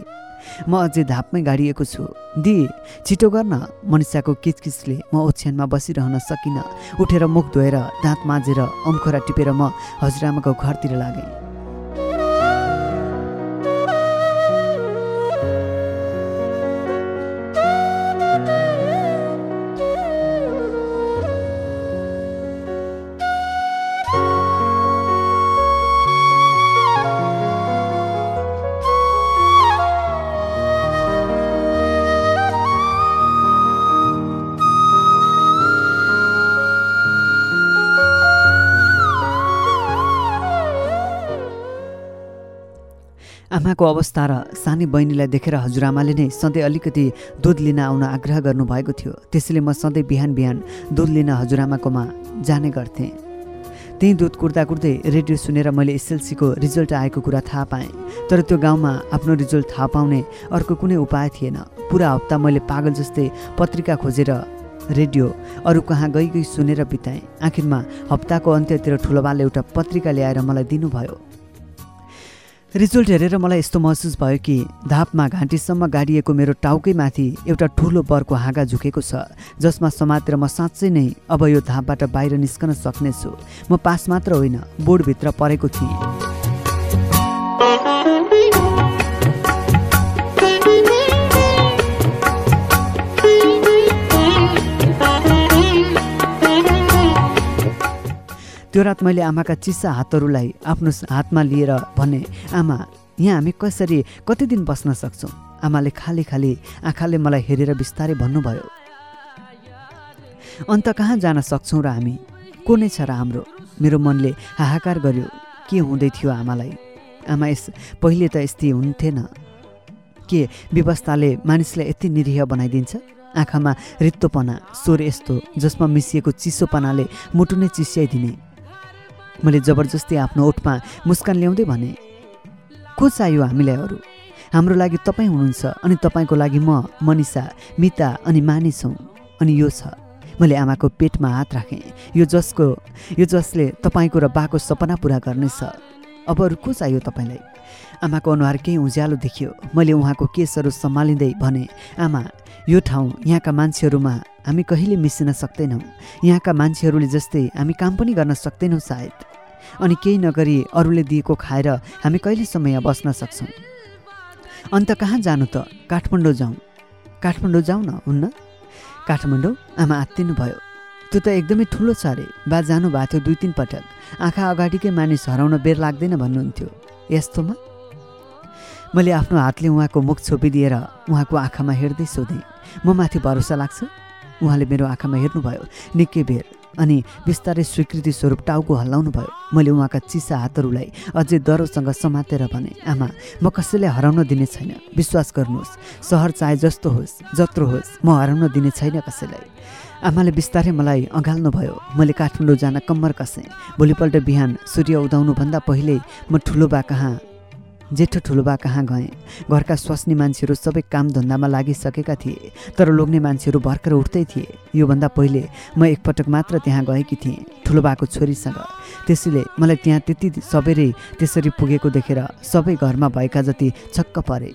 म अझै धापमै गाडिएको छु। दि छिटो गर्न। मनिषाको किचकिचले म ओछ्यानमा बसिरहन सकिनँ। उठेर मुख धोएर दाँत माझेर अम्खोरा टिपेर म हजुरआमाको घरतिर लागेँ। आमाको अवस्था र सानी बहिनीलाई देखेर हजुरआमाले नै सधैँ अलिकति दुध लिन आउन आग्रह गर्नुभएको थियो। त्यसैले म सधैँ बिहान बिहान दुध लिन हजुरआमाकोमा जाने गर्थेँ। त्यहीँ दुध कुर्दा कुर्दै रेडियो सुनेर मैले एसएलसीको रिजल्ट आएको कुरा थाहा पाएँ। तर त्यो गाउँमा आफ्नो रिजल्ट थाहा पाउने अर्को कुनै उपाय थिएन। पुरा हप्ता मैले पागल जस्तै पत्रिका खोजेर रेडियो अरू कहाँ गई गई सुनेर बिताएँ। आखिरमा हप्ताको अन्त्यतिर ठुलोबाले एउटा पत्रिका ल्याएर मलाई दिनुभयो। रिजल्ट हेरेर मलाई यस्तो महसुस भयो कि धापमा घाँटीसम्म गाडिएको मेरो टाउकै माथि एउटा ठुलो बरको हाँगा झुकेको छ जसमा समातेर म साँच्चै नै अब यो धापबाट बाहिर निस्कन सक्नेछु। म पास मात्र होइन बोर्डभित्र परेको थिएँ। त्यो रात मैले आमाका चिसा हातहरूलाई आफ्नो हातमा लिएर भने आमा यहाँ हामी कसरी कति दिन बस्न सक्छौँ? आमाले खाली खाली आँखाले मलाई हेरेर बिस्तारै भन्नुभयो। अन्त कहाँ जान सक्छौँ र हामी? को नै छ र हाम्रो? मेरो मनले हाहाकार गर्यो। के हुँदै थियो आमालाई? आमा यस पहिले त यस्तै हुन्थेन। के व्यवस्थाले मानिसलाई यति निरीह बनाइदिन्छ? आँखामा रित्तोपना स्वर यस्तो जसमा मिसिएको चिसोपनाले मुटु नै चिस्याइदिने। मैले जबरजस्ती आफ्नो ओठमा मुस्कान ल्याउँदै भने को चाहियो हामीलाई अरू? हाम्रो लागि तपाईँ हुनुहुन्छ अनि तपाईँको लागि म मनिषा मिता अनि मानिस हौँ अनि यो छ। मैले आमाको पेटमा हात राखेँ। यो जसको यो जसले तपाईँको र बाको सपना पुरा गर्नेछ। अब अरू को चाहियो तपाईँलाई? आमाको अनुहार केही उज्यालो देखियो। मैले उहाँको केसहरू सम्हालिँदै भने आमा यो ठाउँ यहाँका मान्छेहरूमा हामी कहिले मिसिन सक्दैनौँ। यहाँका मान्छेहरूले जस्तै हामी काम पनि गर्न सक्दैनौँ सायद। अनि केही नगरी अरूले दिएको खाएर हामी कहिलेसम्म यहाँ बस्न सक्छौँ? अन्त कहाँ जानु त? काठमाडौँ जाउँ। काठमाडौँ जाउँ न हुन्न? काठमाडौँ आमा आत्तिनु भयो त्यो त एकदमै ठुलो छ अरे। बा जानुभएको थियो दुई तिन पटक। आँखा अगाडिकै मानिस हराउन बेर लाग्दैन भन्नुहुन्थ्यो। यस्तोमा? मैले आफ्नो हातले उहाँको मुख छोपिदिएर उहाँको आँखामा हेर्दै सोधेँ। म माथि भरोसा लाग्छ? उहाँले मेरो आँखामा हेर्नुभयो निकै बेर अनि बिस्तारै स्वीकृति स्वरूप टाउको हल्लाउनु भयो। मैले उहाँका चिसा हातहरूलाई अझै डरोसँग समातेर भने आमा म कसैलाई हराउन दिने छैन। विश्वास गर्नुहोस् सहर चाहे जस्तो होस् जत्रो होस् म हराउन दिने छैन कसैलाई। आमाले बिस्तारै मलाई अँगाल्नु भयो। मैले काठमाडौँ जान कम्मर कसेँ। भोलिपल्ट बिहान सूर्य उदाउनुभन्दा पहिल्यै म ठुलो बा कहाँ जेठो ठुलो बा कहाँ गएँ? घरका स्वास्नी मान्छेहरू सबै काम धन्दामा लागिसकेका थिए तर लोग्ने मान्छेहरू भर्खर उठ्दै थिए। योभन्दा पहिले म एकपटक मात्र त्यहाँ गएकी थिएँ ठुलो बाको छोरीसँग। त्यसैले मलाई त्यहाँ त्यति सबेरै त्यसरी पुगेको देखेर सबै घरमा भएका जति छक्क परे।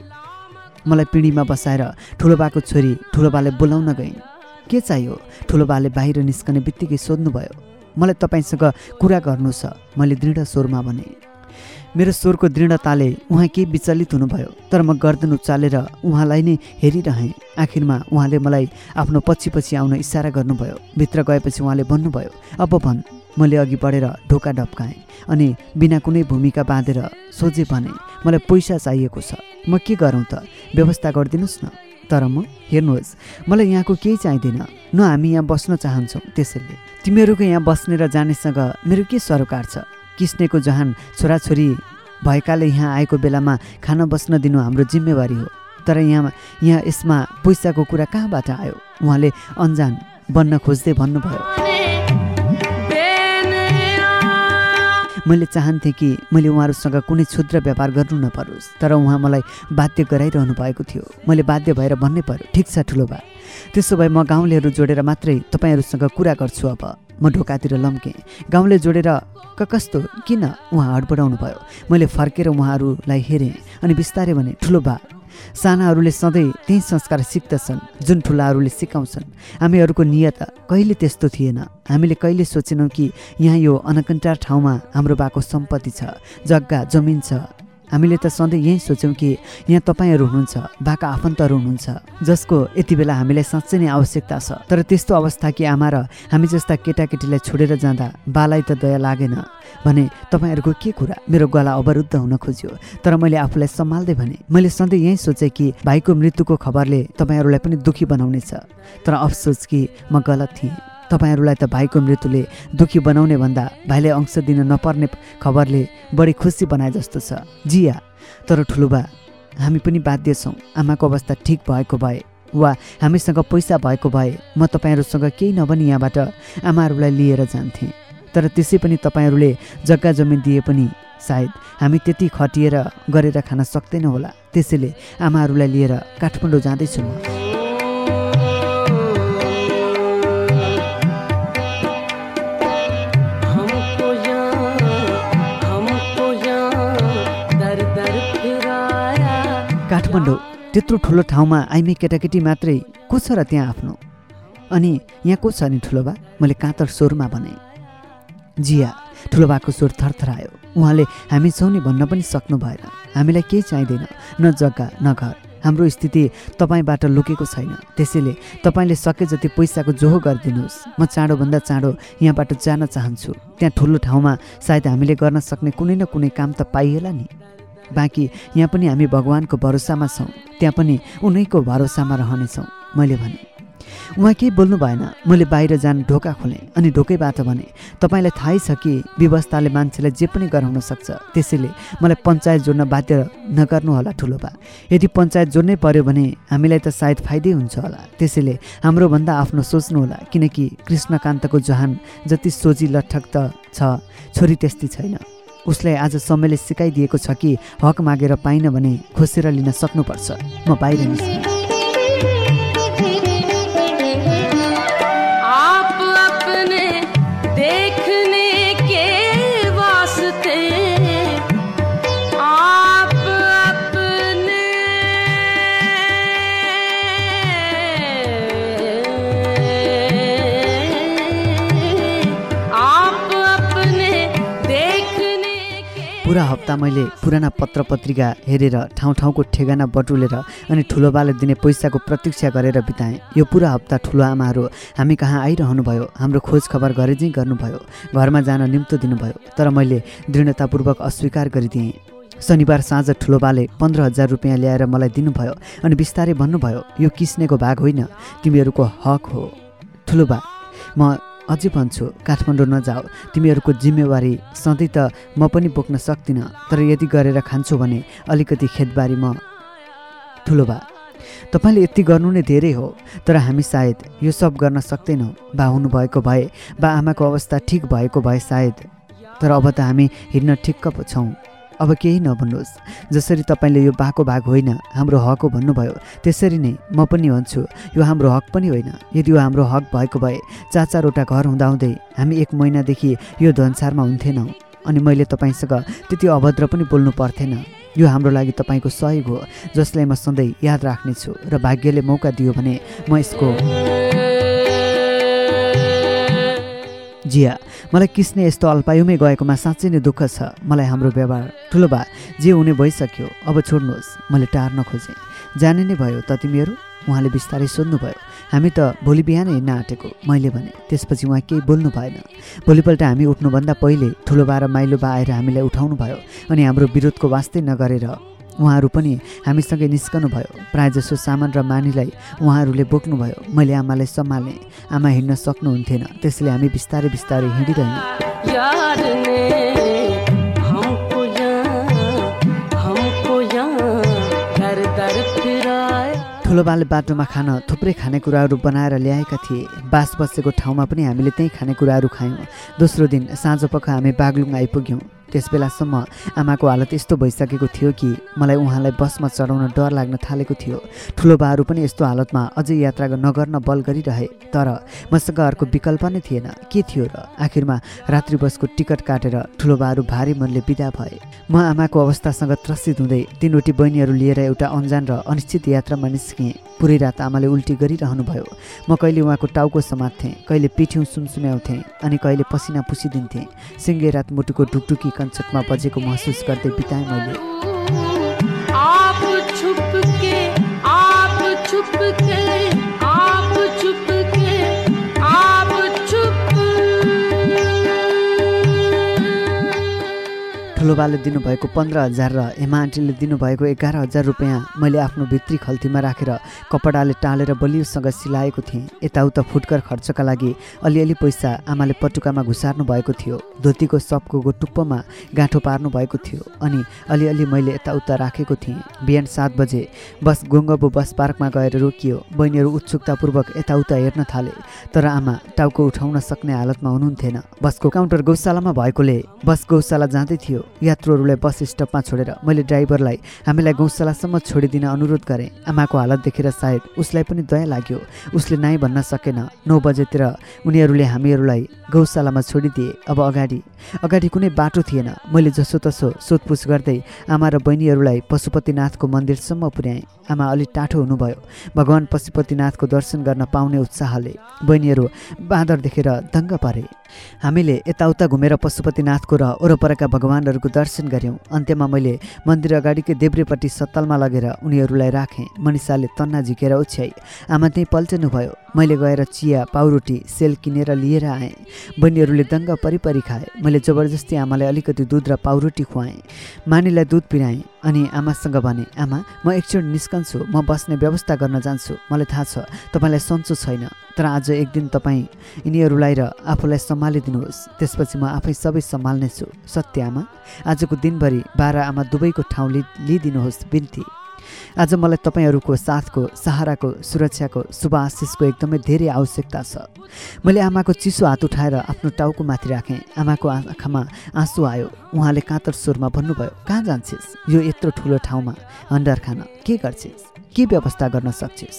मलाई पिँढीमा बसाएर ठुलो बाको छोरी ठुलो बाले बोलाउन गइन्। के चाहियो? ठुलो बाले बाहिर निस्कने बित्तिकै सोध्नुभयो। मलाई तपाईँसँग कुरा गर्नु छ मैले दृढ स्वरमा भने। मेरो स्वरको दृढताले उहाँ केही विचलित हुनुभयो तर म गर्दन उचालेर उहाँलाई नै हेरिरहेँ। आखिरमा उहाँले मलाई आफ्नो पछि पछि आउन इसारा गर्नुभयो भित्र गएपछि उहाँले भन्नुभयो अब भन् मैले अघि बढेर ढोका डप्काएँ अनि बिना कुनै भूमिका बाँधेर सोझे भने मलाई पैसा चाहिएको छ। म के गरौँ त? व्यवस्था गरिदिनुहोस् न। तर म हेर्नुहोस् मलाई यहाँको केही चाहिँदैन। न हामी यहाँ बस्न चाहन्छौँ त्यसैले। तिमीहरूको यहाँ बस्ने र जानेसँग मेरो के सरोकार छ? किस्नेको जहान छोराछोरी भएकाले यहाँ आएको बेलामा खान बस्न दिनु हाम्रो जिम्मेवारी हो। तर यहाँ यहाँ यसमा पैसाको कुरा कहाँबाट आयो? उहाँले अन्जान बन्न खोज्दै भन्नुभयो। मैले चाहन्थेँ कि मैले उहाँहरूसँग कुनै क्षुद्र व्यापार गर्नु नपरोस् तर उहाँ मलाई बाध्य गराइरहनु भएको थियो। मैले बाध्य भएर भन्नै पर्यो ठिक छ ठुलो बा त्यसो भए म गाउँलेहरू जोडेर मात्रै तपाईँहरूसँग कुरा गर्छु अब। म ढोकातिर लम्केँ। गाउँले जोडेर कस्तो किन उहाँ हडबडाउनु भयो? मैले फर्केर उहाँहरूलाई हेरेँ अनि बिस्तारै भने ठुलो बा सानाहरूले सधैँ त्यही संस्कार सिक्दछन् जुन ठुलाहरूले सिकाउँछन्। हामीहरूको नियत कहिले त्यस्तो थिएन। हामीले कहिले सोचेनौँ कि यहाँ यो अनकन्टार ठाउँमा हाम्रो बाको सम्पत्ति छ जग्गा जमिन छ। हामीले त सधैँ यही सोच्यौँ कि यहाँ तपाईँहरू हुनुहुन्छ बाका आफन्तहरू हुनुहुन्छ जसको यति बेला हामीलाई साँच्चै नै आवश्यकता छ। तर त्यस्तो अवस्था कि आमा र हामी जस्ता केटाकेटीलाई छोडेर जाँदा बालाई त दया लागेन भने तपाईँहरूको के कुरा? मेरो गला अवरुद्ध हुन खोज्यो। तर मैले आफूलाई सम्हाल्दै भने मैले सधैँ यही सोचेँ कि भाइको मृत्युको खबरले तपाईँहरूलाई पनि दुःखी बनाउनेछ। तर अफसोस कि म गलत थिएँ। तपाईँहरूलाई त भाइको मृत्युले दुःखी बनाउने भन्दा भाइले अंश दिन नपर्ने खबरले बढी खुसी बनाए जस्तो छ। जिया तर ठुलोबा हामी पनि बाध्य छौँ। आमाको अवस्था ठिक भएको भए वा हामीसँग पैसा भएको भए म तपाईँहरूसँग केही नभनी यहाँबाट आमाहरूलाई लिएर जान्थेँ। तर त्यसै पनि तपाईँहरूले जग्गा जमिन दिए पनि सायद हामी त्यति खटिएर गरेर खान सक्दैनौँ होला त्यसैले आमाहरूलाई लिएर काठमाडौँ जाँदैछु म। काठमाडौँ त्यत्रो ठुलो ठाउँमा आइमे केटाकेटी मात्रै को छ र त्यहाँ आफ्नो? अनि यहाँ को छ नि ठुलो बा मैले काँतर स्वरमा भने। जिया ठुलो बाको स्वर थरथरायो। उहाँले हामी छौँ नि भन्न पनि सक्नु भएन। हामीलाई केही चाहिँदैन। न जग्गा न घर। हाम्रो स्थिति तपाईँबाट लुकेको छैन। त्यसैले तपाईँले सके जति पैसाको जोहो गरिदिनुहोस्। म चाँडोभन्दा चाँडो यहाँबाट जान चाहन्छु। त्यहाँ ठुलो ठाउँमा सायद हामीले गर्न सक्ने कुनै न कुनै काम त पाइएला नि। बाँकी यहाँ पनि हामी भगवान्को भरोसामा छौँ। त्यहाँ पनि उनैको भरोसामा रहनेछौँ मैले भने। उहाँ केही बोल्नु भएन। मैले बाहिर जान ढोका खोलेँ अनि ढोकैबाट भने तपाईँलाई थाहै छ कि व्यवस्थाले मान्छेलाई जे पनि गराउन सक्छ त्यसैले मलाई पञ्चायत जोड्न बाध्य नगर्नु होला ठुलो बा यदि पञ्चायत जोड्नै पर्यो भने हामीलाई त सायद फाइदै हुन्छ होला। त्यसैले हाम्रोभन्दा आफ्नो सोच्नु होला किनकि कृष्णकान्तको जहान जति सोझी लठक त छोरी त्यस्ती छैन। उसलाई आज समयले सिकाइदिएको छ कि हक मागेर पाइन भने खोसेर लिन सक्नुपर्छ। म बाहिर निस्केँ पुरा हप्ता मैले पुराना पत्र पत्रिका हेरेर ठाउँ ठाउँको ठेगाना बटुलेर अनि ठुलो बाले दिने पैसाको प्रतीक्षा गरेर बिताएँ। यो पुरा हप्ता ठुलो आमाहरू हामी कहाँ आइरहनु भयो हाम्रो खोज खबर गरे चाहिँ गर्नुभयो घरमा जान निम्तो दिनुभयो तर मैले दृढतापूर्वक अस्वीकार गरिदिएँ। शनिबार साँझ ठुलो बाले पन्ध्र हजार रुपियाँ ल्याएर मलाई दिनुभयो अनि बिस्तारै भन्नुभयो यो किस्नेको भाग होइन तिमीहरूको हक हो। ठुलो बा म अझै भन्छु काठमाडौँ नजाऊ। तिमीहरूको जिम्मेवारी सधैँ त म पनि बोक्न सक्दिनँ तर यदि गरेर खान्छु भने अलिकति खेतबारी म ठुलो बा तपाईँले यति गर्नु नै धेरै हो तर हामी सायद यो सब गर्न सक्दैनौँ। बा हुनुभएको भए बा आमाको अवस्था ठिक भएको भए सायद। तर अब त हामी हिँड्न ठिक्क पो छौँ। अब केही नभन्नुहोस्। जसरी तपाईँले यो बाको भाग होइन हाम्रो हक हो भन्नुभयो त्यसरी नै म पनि भन्छु यो हाम्रो हक पनि होइन। यदि यो हाम्रो हक भएको भए चार चारवटा घर हुँदाहुँदै हामी एक महिनादेखि यो धनसारमा हुन्थेनौँ अनि मैले तपाईँसँग त्यति अभद्र पनि बोल्नु पर्थेन। यो हाम्रो लागि तपाईँको सहयोग हो जसलाई म सधैँ याद राख्नेछु र भाग्यले मौका दियो भने म यसको जिया मलाई किस्ने यस्तो अल्पायुमै गएकोमा साँच्चै नै दुःख छ। मलाई हाम्रो व्यवहार ठुलो बा जे हुने भइसक्यो अब छोड्नुहोस् मैले टार्न खोजेँ। जाने नै भयो त तिमीहरू? उहाँले बिस्तारै सोध्नुभयो। हामी त भोलि बिहानै हिँड्न आँटेको मैले भने। त्यसपछि उहाँ केही बोल्नु भएन। भोलिपल्ट हामी उठ्नुभन्दा पहिले ठुलो बा र माइलो बा आएर हामीलाई उठाउनु भयो अनि हाम्रो विरोधको वास्तै नगरेर उहाँहरू पनि हामीसँगै निस्कनु भयो प्रायःजसो सामान र मानीलाई उहाँहरूले बोक्नुभयो। मैले आमालाई सम्हालेँ। आमा हिँड्न सक्नुहुन्थेन। त्यसले हामी बिस्तारै बिस्तारै हिँडिरह्यौँ। ठुलो बाले बाटोमा खान थुप्रै खानेकुराहरू बनाएर ल्याएका थिए। बास बसेको ठाउँमा पनि हामीले त्यही खानेकुराहरू खायौँ। दोस्रो दिन साँझ पख हामी बागलुङ आइपुग्यौँ। त्यस बेलासम्म आमाको हालत यस्तो भइसकेको थियो कि मलाई उहाँलाई बसमा चढाउन डर लाग्न थालेको थियो। ठुलो बाहरू पनि यस्तो हालतमा अझै यात्रा नगर्न बल गरिरहे। तर मसँग अर्को विकल्प नै थिएन। के थियो र? आखिरमा रात्रि बसको टिकट काटेर ठुलो बाहरू भारी मनले बिदा भए। म आमाको अवस्थासँग त्रसित हुँदै तिनवटी बहिनीहरू लिएर एउटा अन्जान र अनिश्चित यात्रामा निस्केँ। पुरै रात आमाले उल्टी गरिरहनु भयो म कहिले उहाँको टाउको समात्थेँ कहिले पिठ्यौँ सुमसुम्याउँथेँ अनि कहिले पसिना पुसिदिन्थेँ। सिङ्गे रात मुटुको ढुकढुकी कञ्चटमा बजेको महसुस गर्दै बिताएँ मैले। ठुलो बाले दिनुभएको पन्ध्र हजार र हेमा आन्टीले दिनुभएको एघार हजार रुपियाँ मैले आफ्नो भित्री खल्तीमा राखेर कपडाले टालेर बलियोसँग सिलाएको थिएँ। यताउता फुटकर खर्चका लागि अलिअलि पैसा आमाले पटुकामा घुसार्नु भएको थियो। धोतीको सपको टुप्पोमा गाँठो पार्नु भएको थियो अनि अलिअलि मैले यताउता राखेको थिएँ। बिहान सात बजे बस गोङ्गबो बस पार्कमा गएर रोकियो। बहिनीहरू उत्सुकतापूर्वक यताउता हेर्न थाले तर आमा टाउको उठाउन सक्ने हालतमा हुनुहुन्थेन। बसको काउन्टर गौशालामा भएकोले बस गौशाला जाँदै थियो। यात्रुहरूलाई बस स्टपमा छोडेर मैले ड्राइभरलाई हामीलाई गौशालासम्म छोडिदिन अनुरोध गरेँ। आमाको हालत देखेर सायद उसलाई पनि दया लाग्यो। उसले नाइ भन्न सकेन। नौ बजेतिर उनीहरूले हामीहरूलाई गौशालामा छोडिदिए। अब अगाडि अगाडि कुनै बाटो थिएन। मैले जसोतसो सोधपुछ गर्दै आमा र बहिनीहरूलाई पशुपतिनाथको मन्दिरसम्म पुर्याएँ। आमा अलि टाठो हुनुभयो। भगवान् पशुपतिनाथको दर्शन गर्न पाउने उत्साहले बहिनीहरू बाँदर देखेर दङ्ग परे। हामीले यताउता घुमेर पशुपतिनाथको र वरपरका भगवान्हरूको दर्शन गऱ्यौँ। अन्त्यमा मैले मन्दिर अगाडिकै देब्रेपट्टि सत्तलमा लगेर उनीहरूलाई राखेँ। मनिषाले तन्ना झिकेर ओछ्याई आमा त्यहीँ पल्टिनु भयो मैले गएर चिया पाउरोटी सेल किनेर लिएर आएँ। बहिनीहरूले दङ्ग परिपरि खाए। मैले जबरजस्ती आमालाई अलिकति दुध र पाउरोटी खुवाएँ। मानीलाई दुध पिराएँ। अनि आमासँग भने आमा म एकचोटि निस्कन्छु म बस्ने व्यवस्था गर्न जान्छु मलाई थाहा छ तपाईँलाई सन्चो छैन तर आज एक दिन तपाईँ यिनीहरूलाई र आफूलाई सम्हालिदिनुहोस् त्यसपछि म आफै सबै सम्हाल्नेछु। सत्य आमा। आजको दिनभरि बाह्र आमा दुवैको ठाउँ लि लिइदिनुहोस् बिन्ती। आज मलाई तपाईँहरूको साथको सहाराको सुरक्षाको शुभ आशिषको एकदमै धेरै आवश्यकता छ। मैले आमाको चिसो हात उठाएर आफ्नो टाउको माथि राखेँ। आमाको आँखामा आँसु आयो। उहाँले कातर स्वरमा भन्नुभयो कहाँ जान्छेस्? यो यत्रो ठुलो ठाउँमा अन्डर खान के गर्छेस्? के व्यवस्था गर्न सक्छेस्?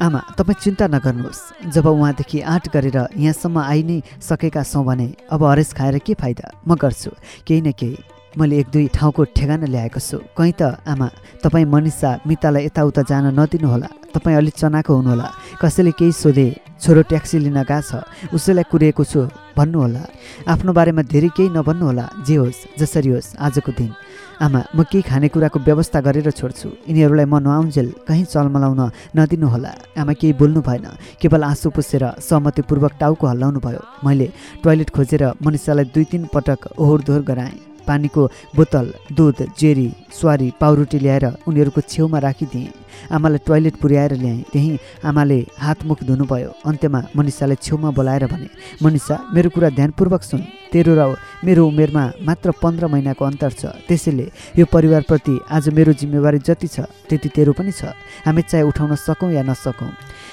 आमा तपाईँ चिन्ता नगर्नुहोस्। जब उहाँदेखि आँट गरेर यहाँसम्म आइ नै सकेका छौँ भने अब हरेस खाएर के फाइदा? म गर्छु केही न केही। मैले एक दुई ठाउँको ठेगाना ल्याएको छु। कहीँ त आमा तपाईँ मनिषा मितालाई यताउता जान नदिनुहोला। तपाईँ अलिक चनाको हुनुहोला। कसैले केही सोधे छोरो ट्याक्सी लिन गएको छ। उसैलाई कुरेको छु भन्नुहोला। आफ्नो बारेमा धेरै केही नभन्नुहोला। जे होस् जसरी होस् आजको दिन। आमा म केही खानेकुराको व्यवस्था गरेर छोड्छु। यिनीहरूलाई म नआउन्जेल कहीँ चलमलाउन नदिनुहोला। आमा केही बोल्नु भएन। केवल आँसु पुसेर सहमतिपूर्वक टाउको हल्लाउनु भयो मैले टोयलेट खोजेर मनिषालाई दुई तिन पटक ओहोर दोहोर गराएँ। पानीको बोतल दुध जेरी स्वारी पाउरोटी ल्याएर उनीहरूको छेउमा राखिदिएँ। आमालाई टोयलेट पुर्याएर ल्याएँ त्यहीँ आमाले हातमुख धुनुभयो। अन्त्यमा मनिषालाई छेउमा बोलाएर भने मनिषा मेरो कुरा ध्यानपूर्वक सुन। तेरो र मेरो उमेरमा मात्र पन्ध्र महिनाको अन्तर छ। त्यसैले यो परिवारप्रति आज मेरो जिम्मेवारी जति छ त्यति तेरो पनि छ। हामी चाहे उठाउन सकौँ या नसकौँ।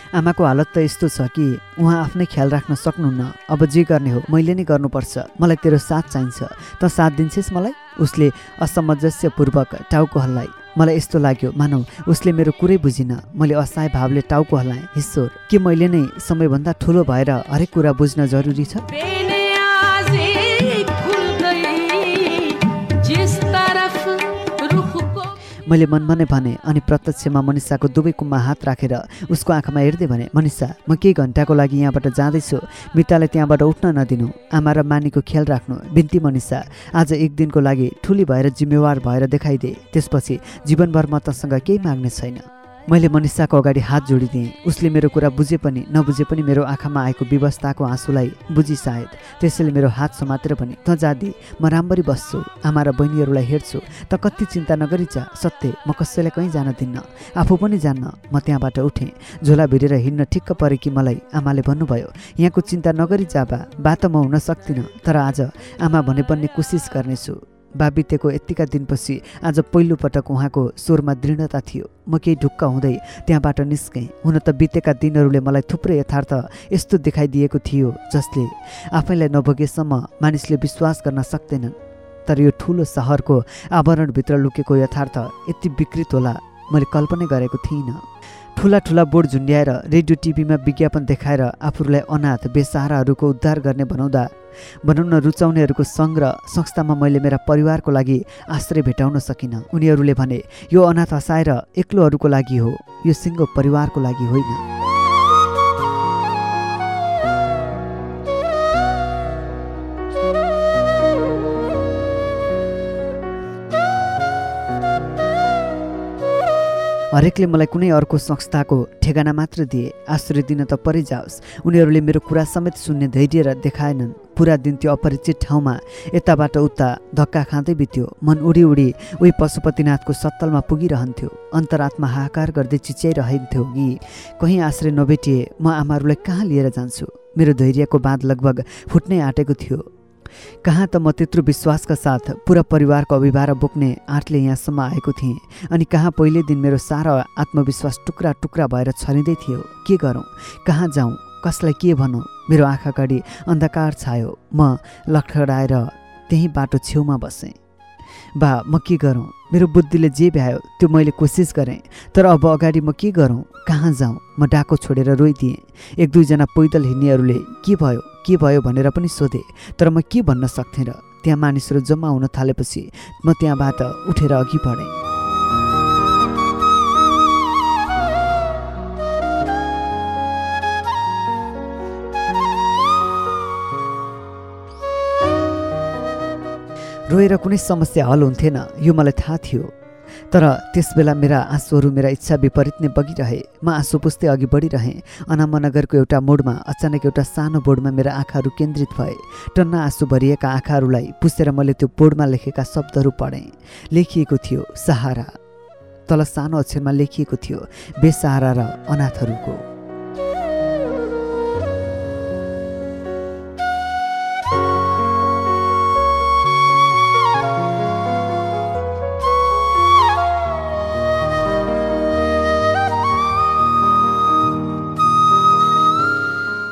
आमाको हालत त यस्तो छ कि उहाँ आफ्नै ख्याल राख्न सक्नुहुन्न। अब जे गर्ने हो मैले नै गर्नुपर्छ। मलाई तेरो साथ चाहिन्छ। त साथ दिन्छेस् मलाई? उसले असमञ्जस्यपूर्वक टाउको हल्लाए मलाई यस्तो लाग्यो मानौ उसले मेरो कुरै बुझिन। मैले असहाय भावले टाउको हल्लाएँ। हिस्सोर के मैले नै समयभन्दा ठुलो भएर हरेक कुरा बुझ्न जरुरी छ? मैले मनमा नै भने अनि प्रत्यक्षमा मनिषाको दुवै कुममा हात राखेर उसको आँखामा हेर्दै भने मनिषा म केही घन्टाको लागि यहाँबाट जाँदैछु। मितालाई त्यहाँबाट उठ्न नदिनु। आमा र मानीको ख्याल राख्नु। बिन्ती मनिषा आज एक दिनको लागि ठुली भएर जिम्मेवार भएर देखाइदिए त्यसपछि जीवनभर म तसँग केही माग्ने छैन। मैले मनिषाको अगाडि हात जोडिदिएँ। उसले मेरो कुरा बुझे पनि नबुझे पनि मेरो आँखामा आएको व्यवस्थाको आँसुलाई बुझी सायद। त्यसैले मेरो हात समातेर भने त जादी म राम्ररी बस्छु। आमा र बहिनीहरूलाई हेर्छु। त कति चिन्ता नगरी जा सत्य म कसैलाई कहीँ जान दिन्न। आफू पनि जान्न म त्यहाँबाट उठेँ। झोला भिरेर हिँड्न ठिक्क परेकी मलाई आमाले भन्नुभयो यहाँको चिन्ता नगरी जा बा बा त म हुन सक्दिनँ तर आज आमा भने बन्ने कोसिस गर्नेछु। बा बितेको यत्तिका दिनपछि आज पहिलोपटक उहाँको स्वरमा दृढता थियो। म केही ढुक्क हुँदै त्यहाँबाट निस्केँ। हुन त बितेका दिनहरूले मलाई थुप्रै यथार्थ यस्तो देखाइदिएको थियो जसले आफैलाई नभोगेसम्म मानिसले विश्वास गर्न सक्दैनन् तर यो ठुलो सहरको आवरणभित्र लुकेको यथार्थ यति विकृत होला मैले कल्पनै गरेको थिइनँ। ठुला ठुला बोर्ड झुन्ड्याएर रेडियो टिभीमा विज्ञापन देखाएर आफूलाई अनाथ बेसहाराहरूको उद्धार गर्ने बनाउँदा बनाउन रुचाउनेहरूको सङ्घ र संस्थामा मैले मेरा परिवारको लागि आश्रय भेटाउन सकिनँ। उनीहरूले भने यो अनाथ हसाएर एक्लोहरूको लागि हो यो सिङ्गो परिवारको लागि होइन। हरेकले मलाई कुनै अर्को संस्थाको ठेगाना मात्र दिए। आश्रय दिन त परै जाओस्। उनीहरूले मेरो कुरा समेत सुन्ने धैर्य र देखाएनन्। पुरा दिन त्यो अपरिचित ठाउँमा यताबाट उता धक्का खाँदै बित्यो। मन उडी उडी उही पशुपतिनाथको सत्तलमा पुगिरहन्थ्यो। अन्तरात्मा हाहाकार गर्दै चिच्याइरहन्थ्यो कि कहीँ आश्रय नभेटिए म आमाहरूलाई कहाँ लिएर जान्छु? मेरो धैर्यको बाँध लगभग फुट्नै आँटेको थियो। कहाँ त म त्यत्रो विश्वासका साथ पुरा परिवारको अभिभार बोक्ने आँटले यहाँसम्म आएको थिएँ अनि कहाँ पहिले दिन मेरो सारा आत्मविश्वास टुक्रा टुक्रा भएर छरिँदै थियो। के गरौँ? कहाँ जाउँ? कसलाई के भनौँ? मेरो आँखा अगाडि अन्धकार छायो। म लखडाएर त्यही बाटो छेउमा बसेँ। बा म के गरौँ? मेरो बुद्धिले जे भ्यायो त्यो मैले कोसिस गरेँ। तर अब अगाडि म के गरौँ? कहाँ जाउँ म डाको छोडेर रोइदिएँ। एक दुईजना पैदल हिँड्नेहरूले के भयो? के भयो? भनेर पनि सोधे। तर म के भन्न सक्थेँ र त्यहाँ मानिसहरू जम्मा हुन थालेपछि म त्यहाँबाट उठेर अघि बढेँ। रोएर कुनै समस्या हल हुन्थेन यो मलाई थाहा थियो। तर त्यसबेला मेरा आँसुहरू मेरा इच्छा विपरीत नै बगिरहे। म आँसु पुस्दै अघि बढिरहेँ। अनामनगरको एउटा मोडमा अचानक एउटा सानो बोर्डमा मेरा आँखाहरू केन्द्रित भए। टन्न आँसु भरिएका आँखाहरूलाई पुसेर मैले त्यो बोर्डमा लेखेका शब्दहरू पढेँ। लेखिएको थियो सहारा। तल सानो अक्षरमा लेखिएको थियो बेसहारा र अनाथहरूको।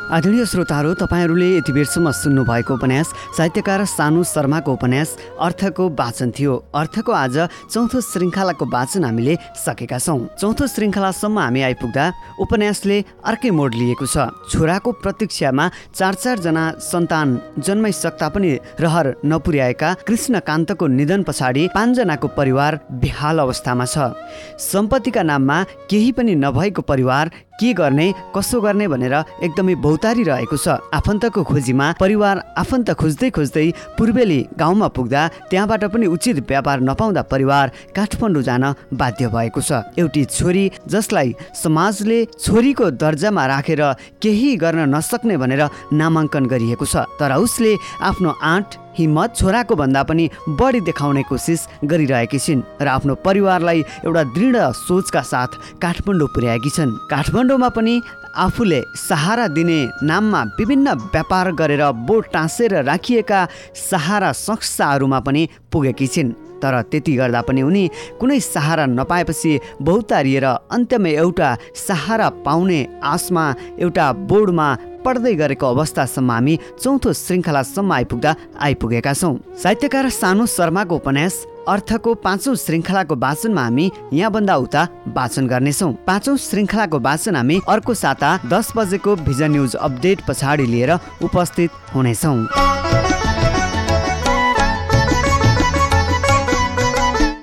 आदरणीय श्रोताहरू तपाईँहरूले यति बेरसम्म सुन्नुभएको उपन्यास साहित्यकार सानु शर्माको उपन्यास अर्थको वाचन थियो। अर्थको आज चौथो श्रृङ्खलाको वाचन हामीले सकेका छौँ। चौथो श्रृङ्खलासम्म हामी आइपुग्दा उपन्यासले अर्कै मोड लिएको छ। छोराको प्रतीक्षामा चार चारजना सन्तान जन्माइसक्दा पनि रहर नपुर्याएका कृष्णकान्तको निधन पछाडि पाँचजनाको परिवार बेहाल अवस्थामा छ। सम्पत्तिका नाममा केही पनि नभएको परिवार के गर्ने कसो गर्ने भनेर एकदमै भौतारी रहेको छ आफन्तको खोजीमा। परिवार आफन्त खोज्दै खोज्दै पूर्वेली गाउँमा पुग्दा त्यहाँबाट पनि उचित व्यापार नपाउँदा परिवार काठमाडौँ जान बाध्य भएको छ। एउटी छोरी जसलाई समाजले छोरीको दर्जामा राखेर केही गर्न नसक्ने भनेर नामाङ्कन गरिएको छ। तर उसले आफ्नो आँट हिम्मत छोराको भन्दा पनि बढी देखाउने कोसिस गरिरहेकी छिन् र आफ्नो परिवारलाई एउटा दृढ सोचका साथ काठमाडौँ पुर्याएकी छन्। काठमाडौँमा पनि आफूले सहारा दिने नाममा विभिन्न व्यापार गरेर बोर्ड टाँसेर राखिएका सहारा संस्थाहरूमा पनि पुगेकी छिन्। तर त्यति गर्दा पनि उनी कुनै सहारा नपाएपछि बहुतारिएर अन्त्यमा एउटा सहारा पाउने आशमा एउटा बोर्डमा पढ्दै गरेको अवस्थासम्म हामी चौथो श्रृङ्खलासम्म आइपुग्दा आइपुगेका छौँ। साहित्यकार सानु शर्माको उपन्यास अर्थको पाँचौँ श्रृङ्खलाको वाचनमा हामी यहाँभन्दा उता वाचन गर्नेछौँ। पाँचौँ श्रृङ्खलाको वाचन हामी अर्को साता दस बजेको भिजन न्युज अपडेट पछाडि लिएर उपस्थित हुनेछौँ।